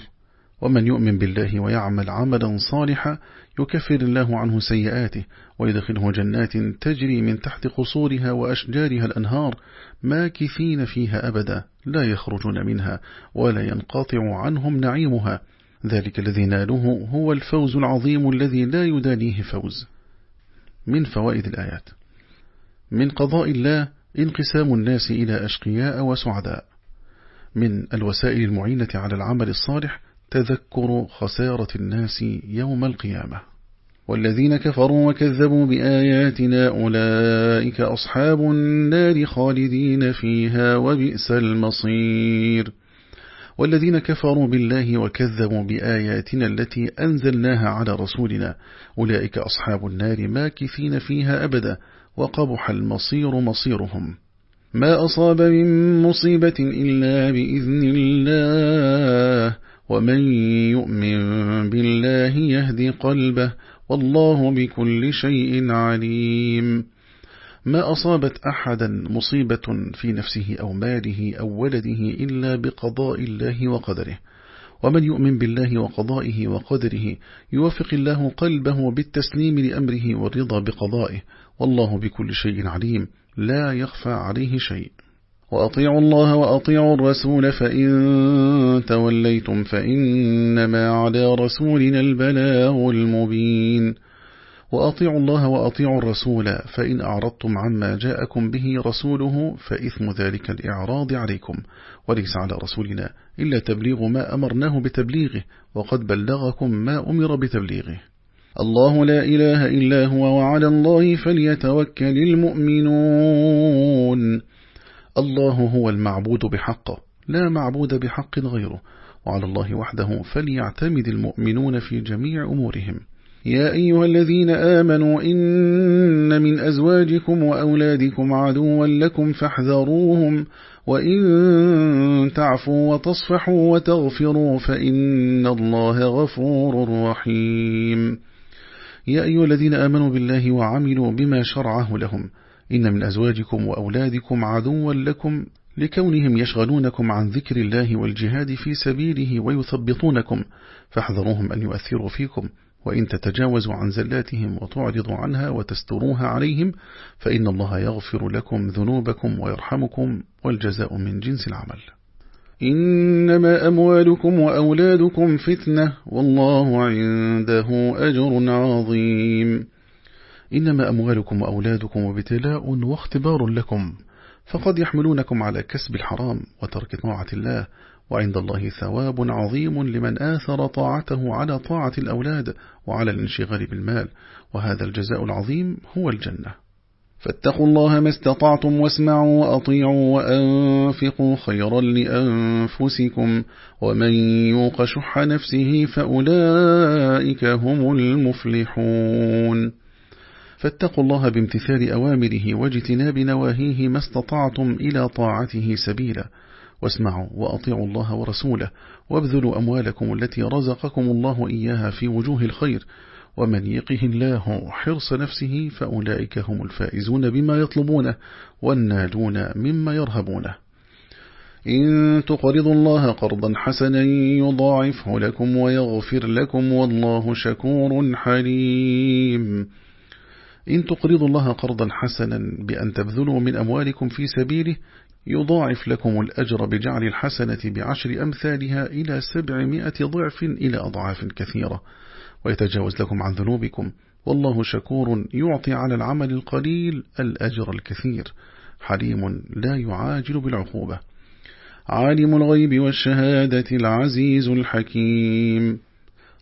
ومن يؤمن بالله ويعمل عملا صالحا يكفر الله عنه سيئاته ويدخله جنات تجري من تحت قصورها وأشجارها الأنهار ماكثين فيها أبدا لا يخرجون منها ولا ينقطع عنهم نعيمها. ذلك الذي ناله هو الفوز العظيم الذي لا يدانيه فوز. من فوائد الآيات. من قضاء الله انقسام الناس إلى أشقياء وسعداء. من الوسائل المعينة على العمل الصالح تذكر خسارة الناس يوم القيامة. والذين كفروا وكذبوا بآياتنا أولئك أصحاب النار خالدين فيها وبئس المصير. والذين كفروا بالله وكذبوا بآياتنا التي أنزلناها على رسولنا أولئك أصحاب النار ماكثين فيها أبدا وقبح المصير مصيرهم. ما أصاب من مصيبة إلا بإذن الله. ومن يؤمن بالله يهدي قلبه والله بكل شيء عليم. ما أصابت أحدا مصيبة في نفسه أو ماله أو ولده إلا بقضاء الله وقدره. ومن يؤمن بالله وقضائه وقدره يوفق الله قلبه بالتسليم لأمره والرضا بقضائه والله بكل شيء عليم. لا يخفى عليه شيء. وأطيعوا الله وأطيعوا الرسول فإن توليتم فإنما على رسولنا البلاغ المبين. وأطيعوا الله وأطيعوا الرسول فإن أعرضتم عما جاءكم به رسوله فإثم ذلك الإعراض عليكم. وليس على رسولنا إلا تبليغ ما أمرناه بتبليغه وقد بلغكم ما أمر بتبليغه. الله لا إله إلا هو وعلى الله فليتوكل المؤمنون. الله هو المعبود بحق لا معبود بحق غيره وعلى الله وحده فليعتمد المؤمنون في جميع أمورهم. يا أيها الذين آمنوا إن من أزواجكم وأولادكم عدوا لكم فاحذروهم وإن تعفوا وتصفحوا وتغفروا فإن الله غفور رحيم. يا أيها الذين آمنوا بالله وعملوا بما شرعه لهم إن من أزواجكم وأولادكم عدوا لكم لكونهم يشغلونكم عن ذكر الله والجهاد في سبيله ويثبطونكم فاحذروهم أن يؤثروا فيكم وإن تتجاوزوا عن زلاتهم وتعرضوا عنها وتستروها عليهم فإن الله يغفر لكم ذنوبكم ويرحمكم والجزاء من جنس العمل. إنما أموالكم وأولادكم فتنة والله عنده أجر عظيم. إنما أموالكم وأولادكم وابتلاء واختبار لكم فقد يحملونكم على كسب الحرام وترك طاعة الله وعند الله ثواب عظيم لمن آثر طاعته على طاعة الأولاد وعلى الانشغال بالمال وهذا الجزاء العظيم هو الجنة. فاتقوا الله ما استطعتم واسمعوا وأطيعوا وأنفقوا خيرا لأنفسكم ومن يوق شح نفسه فأولئك هم المفلحون. فاتقوا الله بامتثال أوامره واجتناب نواهيه ما استطعتم إلى طاعته سبيلا. واسمعوا وأطيعوا الله ورسوله وابذلوا أموالكم التي رزقكم الله إياها في وجوه الخير. ومن يقه الله حرص نفسه فأولئك هم الفائزون بما يطلبونه والناجون مما يرهبونه. إن تقرضوا الله قرضا حسنا يضاعفه لكم ويغفر لكم والله شكور حليم. إن تقرضوا الله قرضا حسنا بأن تبذلوا من أموالكم في سبيله يضاعف لكم الأجر بجعل الحسنة بعشر أمثالها إلى سبعمائة ضعف إلى أضعاف كثيرة. ويتجاوز لكم عن ذنوبكم. والله شكور يعطي على العمل القليل الأجر الكثير. حليم لا يعاجل بالعقوبة. عالم الغيب والشهادة العزيز الحكيم.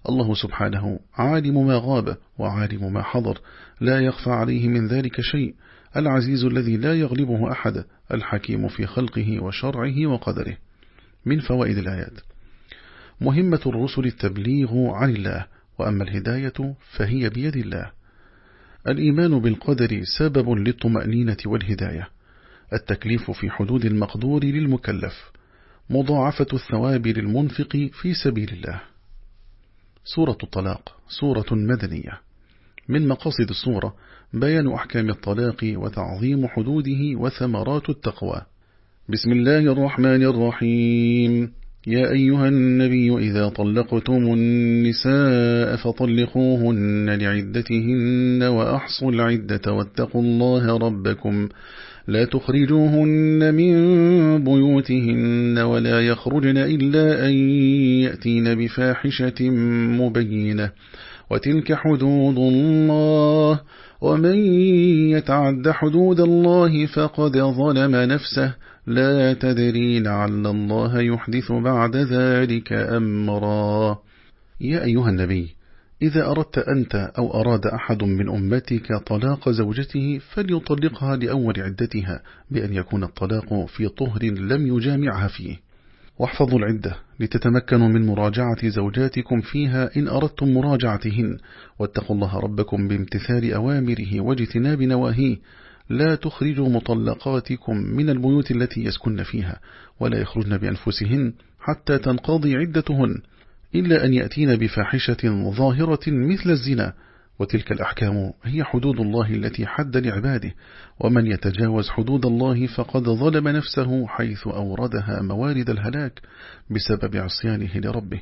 الله سبحانه عالم ما غاب وعالم ما حضر. لا يخفى عليه من ذلك شيء. العزيز الذي لا يغلبه أحد الحكيم في خلقه وشرعه وقدره. من فوائد الآيات. مهمة الرسل التبليغ عن الله وأما الهداية فهي بيد الله. الإيمان بالقدر سبب للطمأنينة والهداية. التكليف في حدود المقدور للمكلف. مضاعفة الثواب للمنفق في سبيل الله. سورة الطلاق سورة مدنية. من مقاصد السورة بيان أحكام الطلاق وتعظيم حدوده وثمرات التقوى. بسم الله الرحمن الرحيم. يا أيها النبي إذا طلقتم النساء فطلقوهن لعدتهن وأحصوا العدة واتقوا الله ربكم. لا تخرجوهن من بيوتهن ولا يخرجن إلا أن يأتين بفاحشة مبينة. وتلك حدود الله. ومن يتعد حدود الله فقد ظلم نفسه. لا تدري لعل الله يحدث بعد ذلك أمرا. يا أيها النبي إذا أردت أنت أو أراد أحد من أمتك طلاق زوجته فليطلقها لأول عدتها بأن يكون الطلاق في طهر لم يجامعها فيه. واحفظوا العدة. لتتمكنوا من مراجعة زوجاتكم فيها إن أردتم مراجعتهن. واتقوا الله ربكم بامتثال أوامره واجتناب نواهيه. لا تخرجوا مطلقاتكم من البيوت التي يسكن فيها ولا يخرجن بأنفسهن حتى تنقضي عدتهن إلا أن يأتين بفاحشة ظاهرة مثل الزنا. وتلك الأحكام هي حدود الله التي حد لعباده ومن يتجاوز حدود الله فقد ظلم نفسه حيث أوردها موارد الهلاك بسبب عصيانه لربه.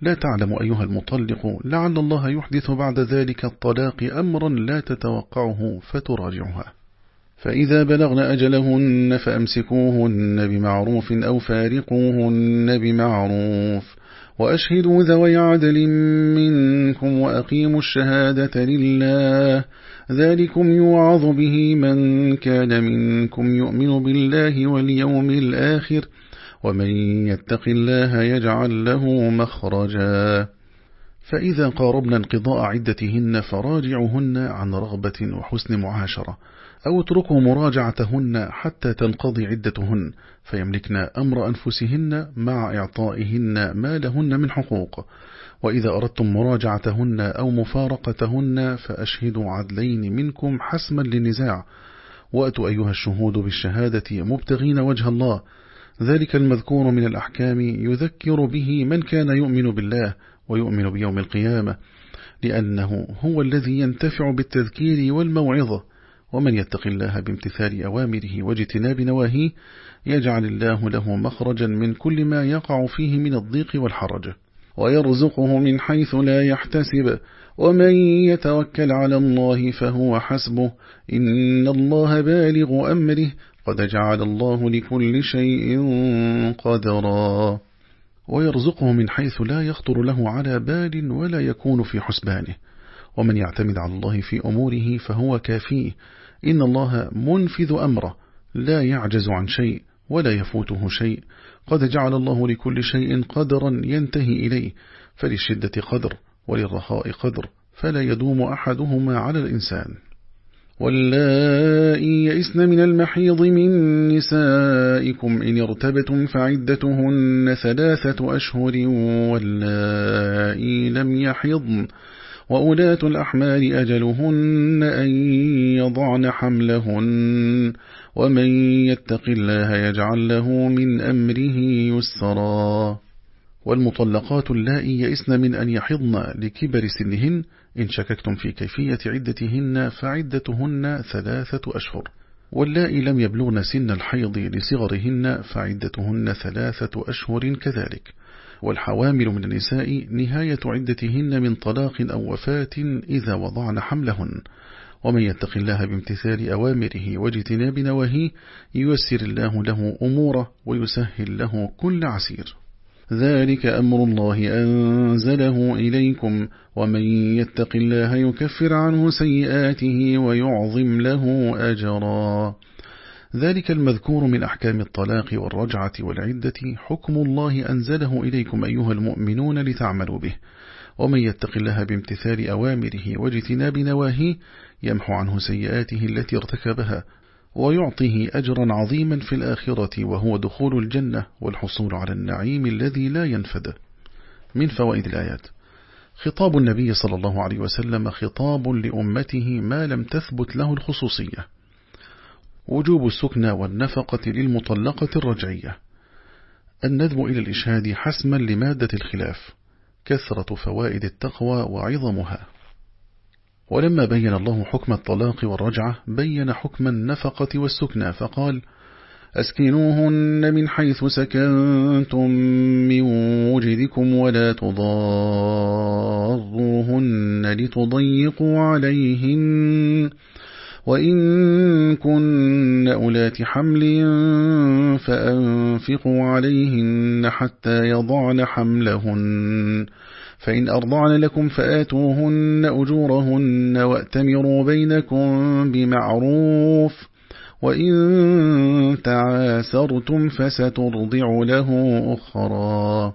لا تعلم أيها المطلق لعل الله يحدث بعد ذلك الطلاق أمرا لا تتوقعه فتراجعها. فإذا بلغن أجلهن فأمسكوهن بمعروف أو فارقوهن بمعروف. وأشهدوا ذوي عدل منكم وأقيموا الشهادة لله. ذلكم يوعظ به من كان منكم يؤمن بالله واليوم الآخر ومن يتق الله يجعل له مخرجا. فإذا قاربنا انقضاء عدتهن فراجعهن عن رغبة وحسن معاشرة. أو اتركوا مراجعتهن حتى تنقضي عدتهن فيملكن أمر أنفسهن مع إعطائهن ما لهن من حقوق. وإذا أردتم مراجعتهن أو مفارقتهن فأشهدوا عدلين منكم حسما للنزاع. وأتوا أيها الشهود بالشهادة مبتغين وجه الله. ذلك المذكور من الأحكام يذكر به من كان يؤمن بالله ويؤمن بيوم القيامة لأنه هو الذي ينتفع بالتذكير والموعظة. ومن يتق الله بامتثال أوامره واجتناب نواهيه يجعل الله له مخرجا من كل ما يقع فيه من الضيق والحرج ويرزقه من حيث لا يحتسب ومن يتوكل على الله فهو حسبه إن الله بالغ أمره قد جعل الله لكل شيء قدرا ويرزقه من حيث لا يخطر له على بال ولا يكون في حسبانه ومن يعتمد على الله في أموره فهو كافيه إن الله منفذ أمره لا يعجز عن شيء ولا يفوته شيء. قد جعل الله لكل شيء قدرا ينتهي إليه فللشدة قدر وللرخاء قدر فلا يدوم أحدهما على الإنسان. واللائي يئسن من المحيض من نسائكم إن ارتبتم فعدتهن ثلاثة أشهر واللائي لم يحضن. وأولاة الأحمال أجلهن أن يضعن حملهن ومن يتق الله يجعل له من أمره يسرا. والمطلقات اللائي يئسن من أن يحضن لكبر سنهن إن شككتم في كيفية عدتهن فعدتهن ثلاثة أشهر. واللائي لم يبلغن سن الحيض لصغرهن فعدتهن ثلاثة أشهر كذلك. والحوامل من النساء نهاية عدتهن من طلاق أو وفاة إذا وضعن حملهن. ومن يتق الله بامتثال أوامره واجتناب نواهيه ييسر الله له أموره ويسهل له كل عسير. ذلك أمر الله أنزله إليكم ومن يتق الله يكفر عنه سيئاته ويعظم له أجرا. ذلك المذكور من أحكام الطلاق والرجعة والعدة. حكم الله أنزله إليكم أيها المؤمنون لتعملوا به. ومن يتق الله بامتثال أوامره واجتناب نواهيه يمحو عنه سيئاته التي ارتكبها ويعطيه أجرا عظيما في الآخرة وهو دخول الجنة والحصول على النعيم الذي لا ينفد. من فوائد الآيات. خطاب النبي صلى الله عليه وسلم خطاب لأمته ما لم تثبت له الخصوصية. وجوب السكنى والنفقة للمطلقة الرجعية. الندب إلى الإشهاد حسما لمادة الخلاف كثرة فوائد التقوى وعظمها. ولما بين الله حكم الطلاق والرجعة بين حكم النفقة والسكنى فقال أسكنوهن من حيث سكنتم من وجدكم ولا تضاروهن لتضيقوا عليهن. وإن كن أولات حمل فأنفقوا عليهن حتى يضعن حملهن. فإن أرضعن لكم فآتوهن أجورهن وأتمروا بينكم بمعروف. وإن تعاسرتم فسترضع له أخرى.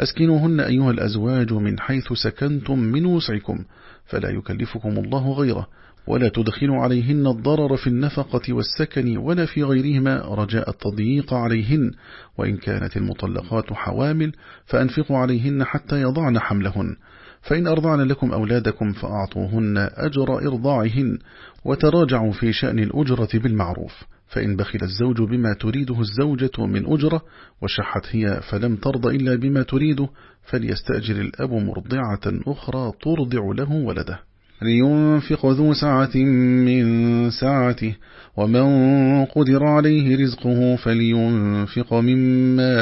أسكنوهن أيها الأزواج من حيث سكنتم من وسعكم فلا يكلفكم الله غيره. ولا تدخلوا عليهن الضرر في النفقة والسكن ولا في غيرهما رجاء التضييق عليهن. وإن كانت المطلقات حوامل فأنفقوا عليهن حتى يضعن حملهن. فإن أرضعن لكم أولادكم فأعطوهن أجر إرضاعهن وتراجعوا في شأن الأجرة بالمعروف. فإن بخل الزوج بما تريده الزوجة من أجرة وشحت هي فلم ترض إلا بما تريده فليستأجر الأب مرضعة أخرى ترضع له ولده. لينفق ذو سعة من سعته ومن قدر عليه رزقه فلينفق مما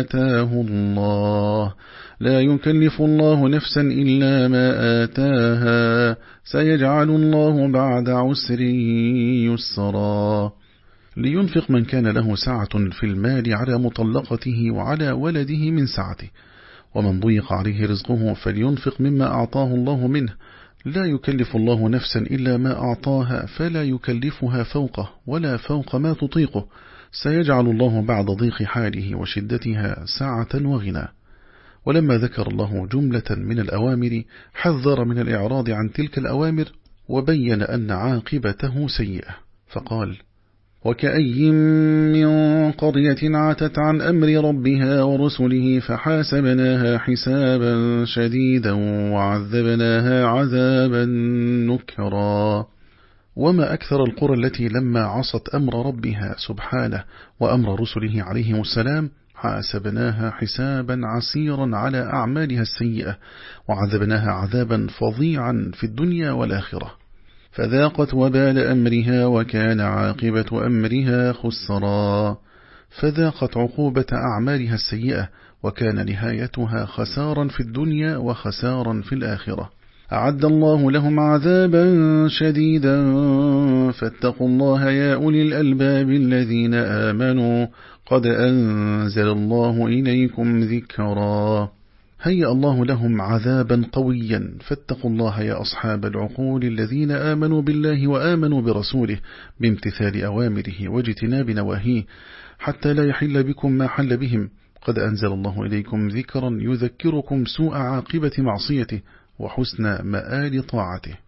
آتاه الله. لا يكلف الله نفسا إلا ما آتاها. سيجعل الله بعد عسر يسرا. لينفق من كان له سعة في المال على مطلقته وعلى ولده من سعته ومن ضيق عليه رزقه فلينفق مما أعطاه الله منه. لا يكلف الله نفسا إلا ما أعطاها فلا يكلفها فوقه ولا فوق ما تطيقه. سيجعل الله بعد ضيق حاله وشدتها سعة وغنى. ولما ذكر الله جملة من الأوامر حذر من الإعراض عن تلك الأوامر وبين أن عاقبته سيئة. فقال وكأي من قرية عتت عن أمر ربها ورسله فحاسبناها حسابا شديدا وعذبناها عذابا نكرا. وما أكثر القرى التي لما عصت أمر ربها سبحانه وأمر رسله عليهم السلام حاسبناها حسابا عسيرا على أعمالها السيئة وعذبناها عذابا فظيعا في الدنيا والآخرة. فذاقت وبال أمرها وكان عاقبة أمرها خسرا. فذاقت عقوبة أعمالها السيئة وكان نهايتها خسارا في الدنيا وخسارا في الآخرة. أعد الله لهم عذابا شديدا. فاتقوا الله يا أولي الألباب الذين آمنوا. قد أنزل الله إليكم ذكرا. هيأ الله لهم عذابا قويا. فاتقوا الله يا أصحاب العقول الذين آمنوا بالله وآمنوا برسوله بامتثال أوامره واجتناب نواهيه حتى لا يحل بكم ما حل بهم. قد أنزل الله إليكم ذكرا يذكركم سوء عاقبة معصيته وحسن مآل طاعته.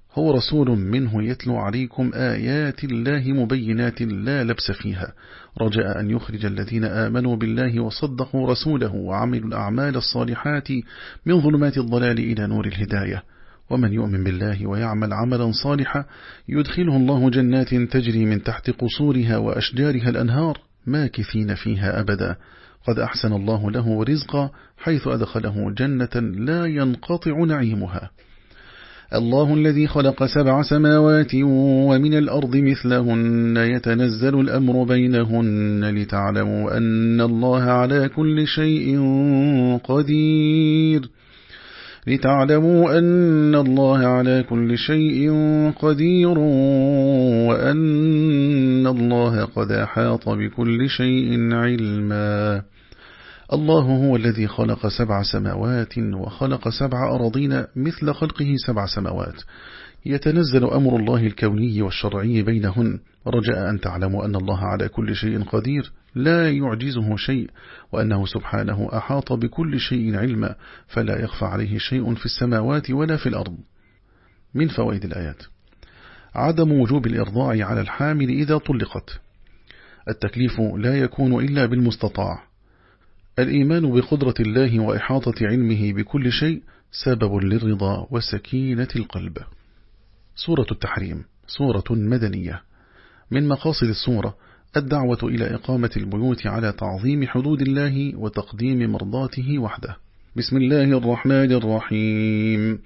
هو رسول منه يتلو عليكم آيات الله مبينات لا لبس فيها. رجاء أن يخرج الذين آمنوا بالله وصدقوا رسوله وعملوا الأعمال الصالحات من ظلمات الضلال إلى نور الهداية. ومن يؤمن بالله ويعمل عملا صالحا يدخله الله جنات تجري من تحت قصورها وأشجارها الأنهار ماكثين فيها أبدا. قد أحسن الله له رزقا حيث أدخله جنة لا ينقطع نعيمها. الله الذي خلق سبع سماوات ومن الأرض مثلهن يتنزل الأمر بينهن لتعلموا أن الله على كل شيء قدير. لتعلموا أن الله على كل شيء قدير وأن الله قد أحاط بكل شيء علما. الله هو الذي خلق سبع سماوات وخلق سبع أراضين مثل خلقه سبع سماوات. يتنزل أمر الله الكوني والشرعي بينهن. رجاء أن تعلموا أن الله على كل شيء قدير. لا يعجزه شيء وأنه سبحانه أحاط بكل شيء علما. فلا يخفى عليه شيء في السماوات ولا في الأرض. من فوائد الآيات. عدم وجوب الإرضاع على الحامل إذا طلقت. التكليف لا يكون إلا بالمستطاع. الإيمان بقدرة الله وإحاطة علمه بكل شيء سبب للرضا وسكينة القلب. سورة التحريم سورة مدنية. من مقاصد السورة الدعوة إلى إقامة البيوت على تعظيم حدود الله وتقديم مرضاته وحده. بسم الله الرحمن الرحيم.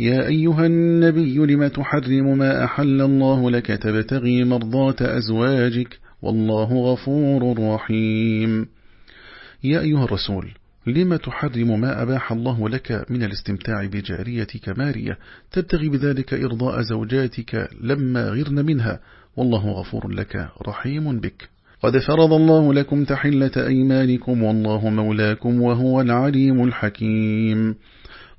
يا أيها النبي لم تحرم ما أحل الله لك؟ تبتغي مرضات أزواجك. والله غفور رحيم. يا أيها الرسول لما تحرم ما أباح الله لك من الاستمتاع بجاريتك مارية تبتغي بذلك إرضاء زوجاتك لما غرن منها. والله غفور لك رحيم بك. قد فرض الله لكم تحلة أيمانكم والله مولاكم وهو العليم الحكيم.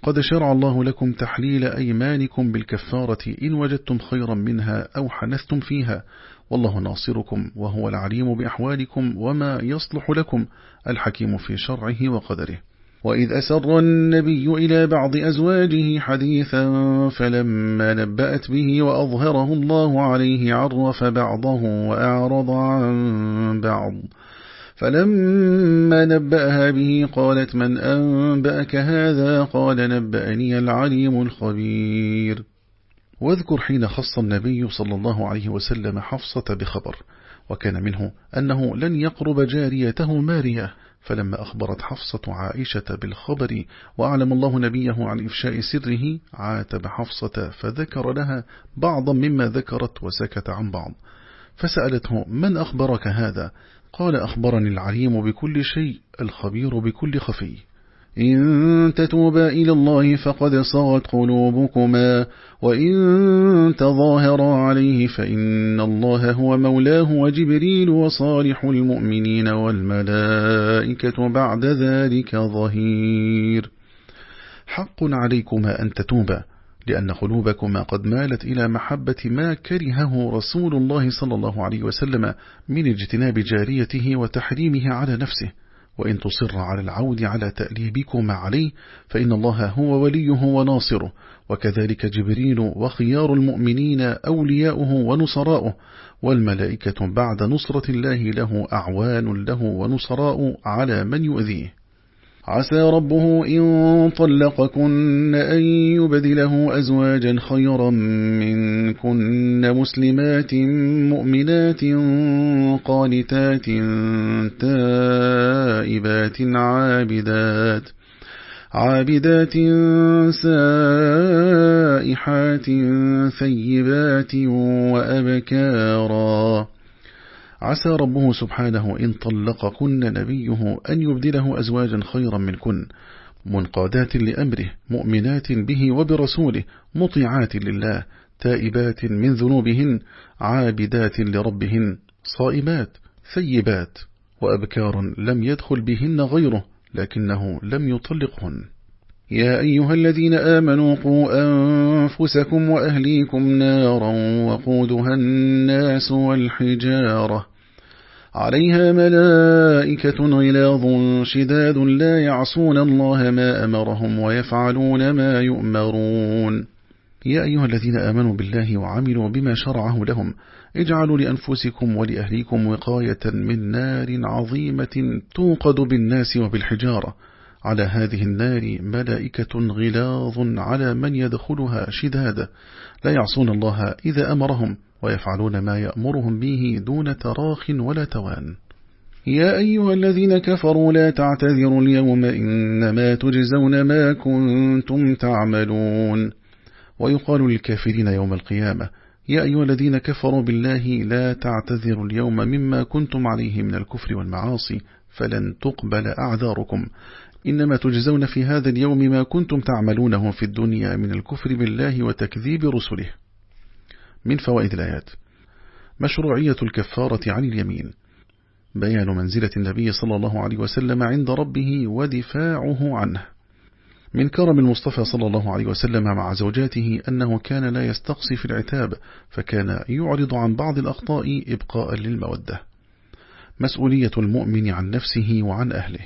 قد شرع الله لكم تحليل أيمانكم بالكفارة إن وجدتم خيرا منها أو حنثتم فيها. والله ناصركم وهو العليم بأحوالكم وما يصلح لكم. الحكيم في شرعه وقدره. وإذ أسر النبي إلى بعض أزواجه حديثا فلما نبأت به وأظهره الله عليه عرف بعضه وأعرض عن بعض. فلما نبأها به قالت من أنبأك هذا؟ قال نبأني العليم الخبير. واذكر حين خص النبي صلى الله عليه وسلم حفصة بخبر. وكان منه أنه لن يقرب جاريته مارية فلما أخبرت حفصة عائشة بالخبر وأعلم الله نبيه عن إفشاء سره عاتب حفصة فذكر لها بعضا مما ذكرت وسكت عن بعض. فسألته من أخبرك هذا؟ قال أخبرني العليم بكل شيء الخبير بكل خفي. إن تتوبا إلى الله فقد صغت قلوبكما وإن تظاهرا عليه فإن الله هو مولاه وجبريل وصالح المؤمنين والملائكة بعد ذلك ظهير. حق عليكما أن تتوبا لأن قلوبكما قد مالت إلى محبة ما كرهه رسول الله صلى الله عليه وسلم من اجتناب جاريته وتحريمه على نفسه. وإن تصر على العود على تأليبكما عليه فإن الله هو وليه وناصره. وكذلك جبريل وخيار المؤمنين أولياؤه ونصراؤه. والملائكة بعد نصرة الله له أعوان له ونصراء على من يؤذيه. عسى ربه إن طلقكن أن يبدله أزواجا خيرا منكن مسلمات مؤمنات قانتات تائبات عابدات عابدات سائحات ثيبات وأبكارا عسى ربه سبحانه إن طلقكن نبيه أن يبدله أزواجا خيرا منكن منقادات لأمره مؤمنات به وبرسوله مطيعات لله تائبات من ذنوبهن عابدات لربهن صائمات ثيبات وأبكار لم يدخل بهن غيره لكنه لم يطلقهن. يا أيها الذين آمنوا قوا أنفسكم وأهليكم نارا وقودها الناس والحجارة. عليها ملائكة غلاظ شداد لا يعصون الله ما أمرهم ويفعلون ما يؤمرون. يا أيها الذين آمنوا بالله وعملوا بما شرعه لهم اجعلوا لأنفسكم ولأهليكم وقاية من نار عظيمة توقد بالناس وبالحجارة. على هذه النار ملائكة غلاظ على من يدخلها شداد. لا يعصون الله إذا أمرهم. ويفعلون ما يأمرهم به دون تراخ ولا توان. يا أيها الذين كفروا لا تعتذروا اليوم إنما تجزون ما كنتم تعملون. ويقال للكافرين يوم القيامة يا أيها الذين كفروا بالله لا تعتذروا اليوم مما كنتم عليه من الكفر والمعاصي فلن تقبل أعذاركم. إنما تجزون في هذا اليوم ما كنتم تعملونه في الدنيا من الكفر بالله وتكذيب رسله. من فوائد الآيات. مشروعية الكفارة عن اليمين. بيان منزلة النبي صلى الله عليه وسلم عند ربه ودفاعه عنه. من كرم المصطفى صلى الله عليه وسلم مع زوجاته أنه كان لا يستقصي في العتاب فكان يعرض عن بعض الأخطاء إبقاء للمودة. مسؤولية المؤمن عن نفسه وعن أهله.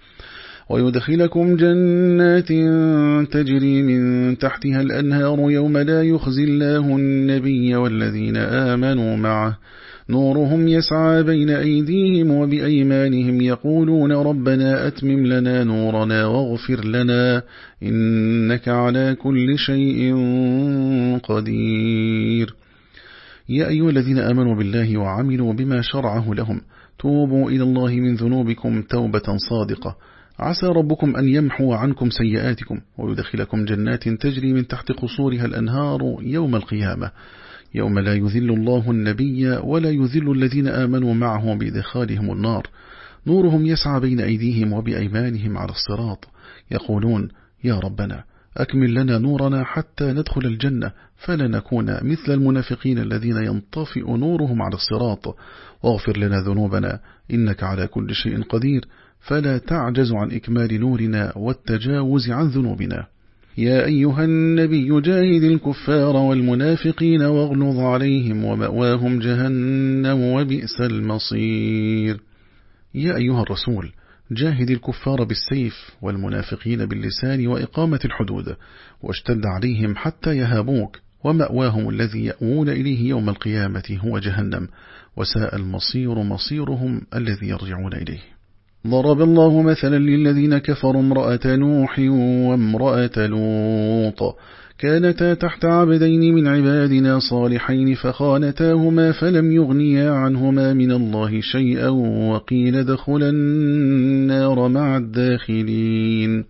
ويدخلكم جنات تجري من تحتها الأنهار يوم لا يخزي الله النبي والذين آمنوا معه. نورهم يسعى بين أيديهم وبأيمانهم يقولون ربنا أتمم لنا نورنا واغفر لنا إنك على كل شيء قدير. يا أيها الذين آمنوا بالله وعملوا بما شرعه لهم. توبوا إلى الله من ذنوبكم توبة صادقة. عسى ربكم أن يمحو عنكم سيئاتكم ويدخلكم جنات تجري من تحت قصورها الأنهار يوم القيامة. يوم لا يذل الله النبي ولا يذل الذين آمنوا معه بإدخالهم النار. نورهم يسعى بين أيديهم وبأيمانهم على الصراط. يقولون يا ربنا أكمل لنا نورنا حتى ندخل الجنة فلا نكون مثل المنافقين الذين ينطفئ نورهم على الصراط. واغفر لنا ذنوبنا إنك على كل شيء قدير. فلا تعجز عن إكمال نورنا والتجاوز عن ذنوبنا. يا أيها النبي جاهد الكفار والمنافقين واغلظ عليهم ومأواهم جهنم وبئس المصير. يا أيها الرسول جاهد الكفار بالسيف والمنافقين باللسان وإقامة الحدود واشتد عليهم حتى يهابوك ومأواهم الذي يأوون إليه يوم القيامة هو جهنم وساء المصير مصيرهم الذي يرجعون إليه. ضرب الله مثلا للذين كفروا امرأة نوح وامرأة لوط. كانتا تحت عبدين من عبادنا صالحين فخانتاهما فلم يغنيا عنهما من الله شيئا وقيل دخلا النار مع الداخلين.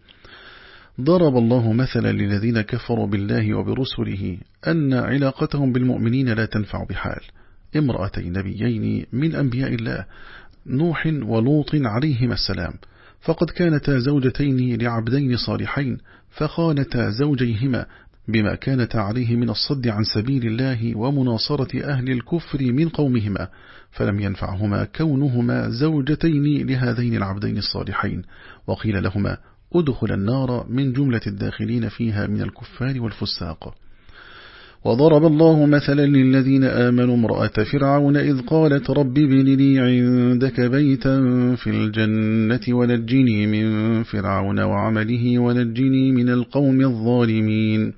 ضرب الله مثلا للذين كفروا بالله وبرسله أن علاقتهم بالمؤمنين لا تنفع بحال. امرأتي نبيين من أنبياء الله. نوح ولوط عليهما السلام. فقد كانتا زوجتين لعبدين صالحين فخانتا زوجيهما بما كانتا عليه من الصد عن سبيل الله ومناصرة أهل الكفر من قومهما فلم ينفعهما كونهما زوجتين لهذين العبدين الصالحين. وقيل لهما أدخل النار من جملة الداخلين فيها من الكفار والفساق. وضرب الله مثلا للذين آمنوا امرأة فرعون إذ قالت رب ابن لي عندك بيتا في الجنة ونجني من فرعون وعمله ونجني من القوم الظالمين.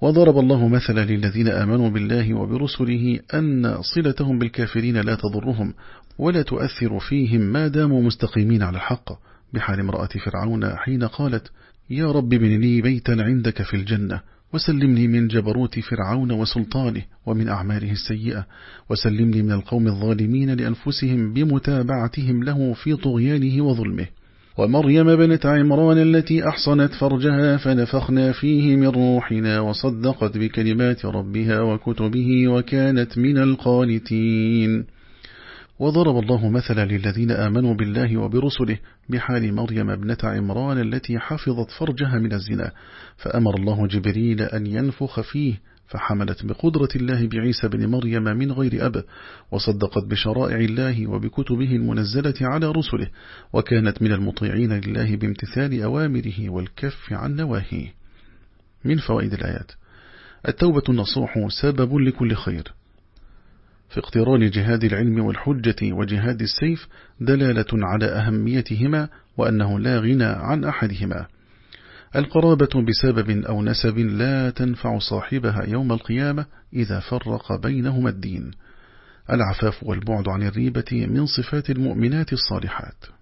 وضرب الله مثلا للذين آمنوا بالله وبرسله أن صلتهم بالكافرين لا تضرهم ولا تؤثر فيهم ما داموا مستقيمين على الحق. بحال امرأة فرعون حين قالت يا رب ابن لي بيتا عندك في الجنة. وسلمني من جبروت فرعون وسلطانه ومن أعماله السيئة. وسلمني من القوم الظالمين لأنفسهم بمتابعتهم له في طغيانه وظلمه. ومريم بنت عمران التي أحصنت فرجها فنفخنا فيه من روحنا وصدقت بكلمات ربها وكتبه وكانت من القانتين. وضرب الله مثلا للذين آمنوا بالله وبرسله بحال مريم ابنة عمران التي حفظت فرجها من الزنا فأمر الله جبريل أن ينفخ فيه فحملت بقدرة الله بعيسى بن مريم من غير أب وصدقت بشرائع الله وبكتبه المنزلة على رسله وكانت من المطيعين لله بامتثال أوامره والكف عن نواهيه. من فوائد الآيات التوبة النصوح سبب لكل خير. في اقتران جهاد العلم والحجة وجهاد السيف دلالة على أهميتهما وأنه لا غنى عن أحدهما. القرابة بسبب أو نسب لا تنفع صاحبها يوم القيامة إذا فرق بينهما الدين. العفاف والبعد عن الريبة من صفات المؤمنات الصالحات.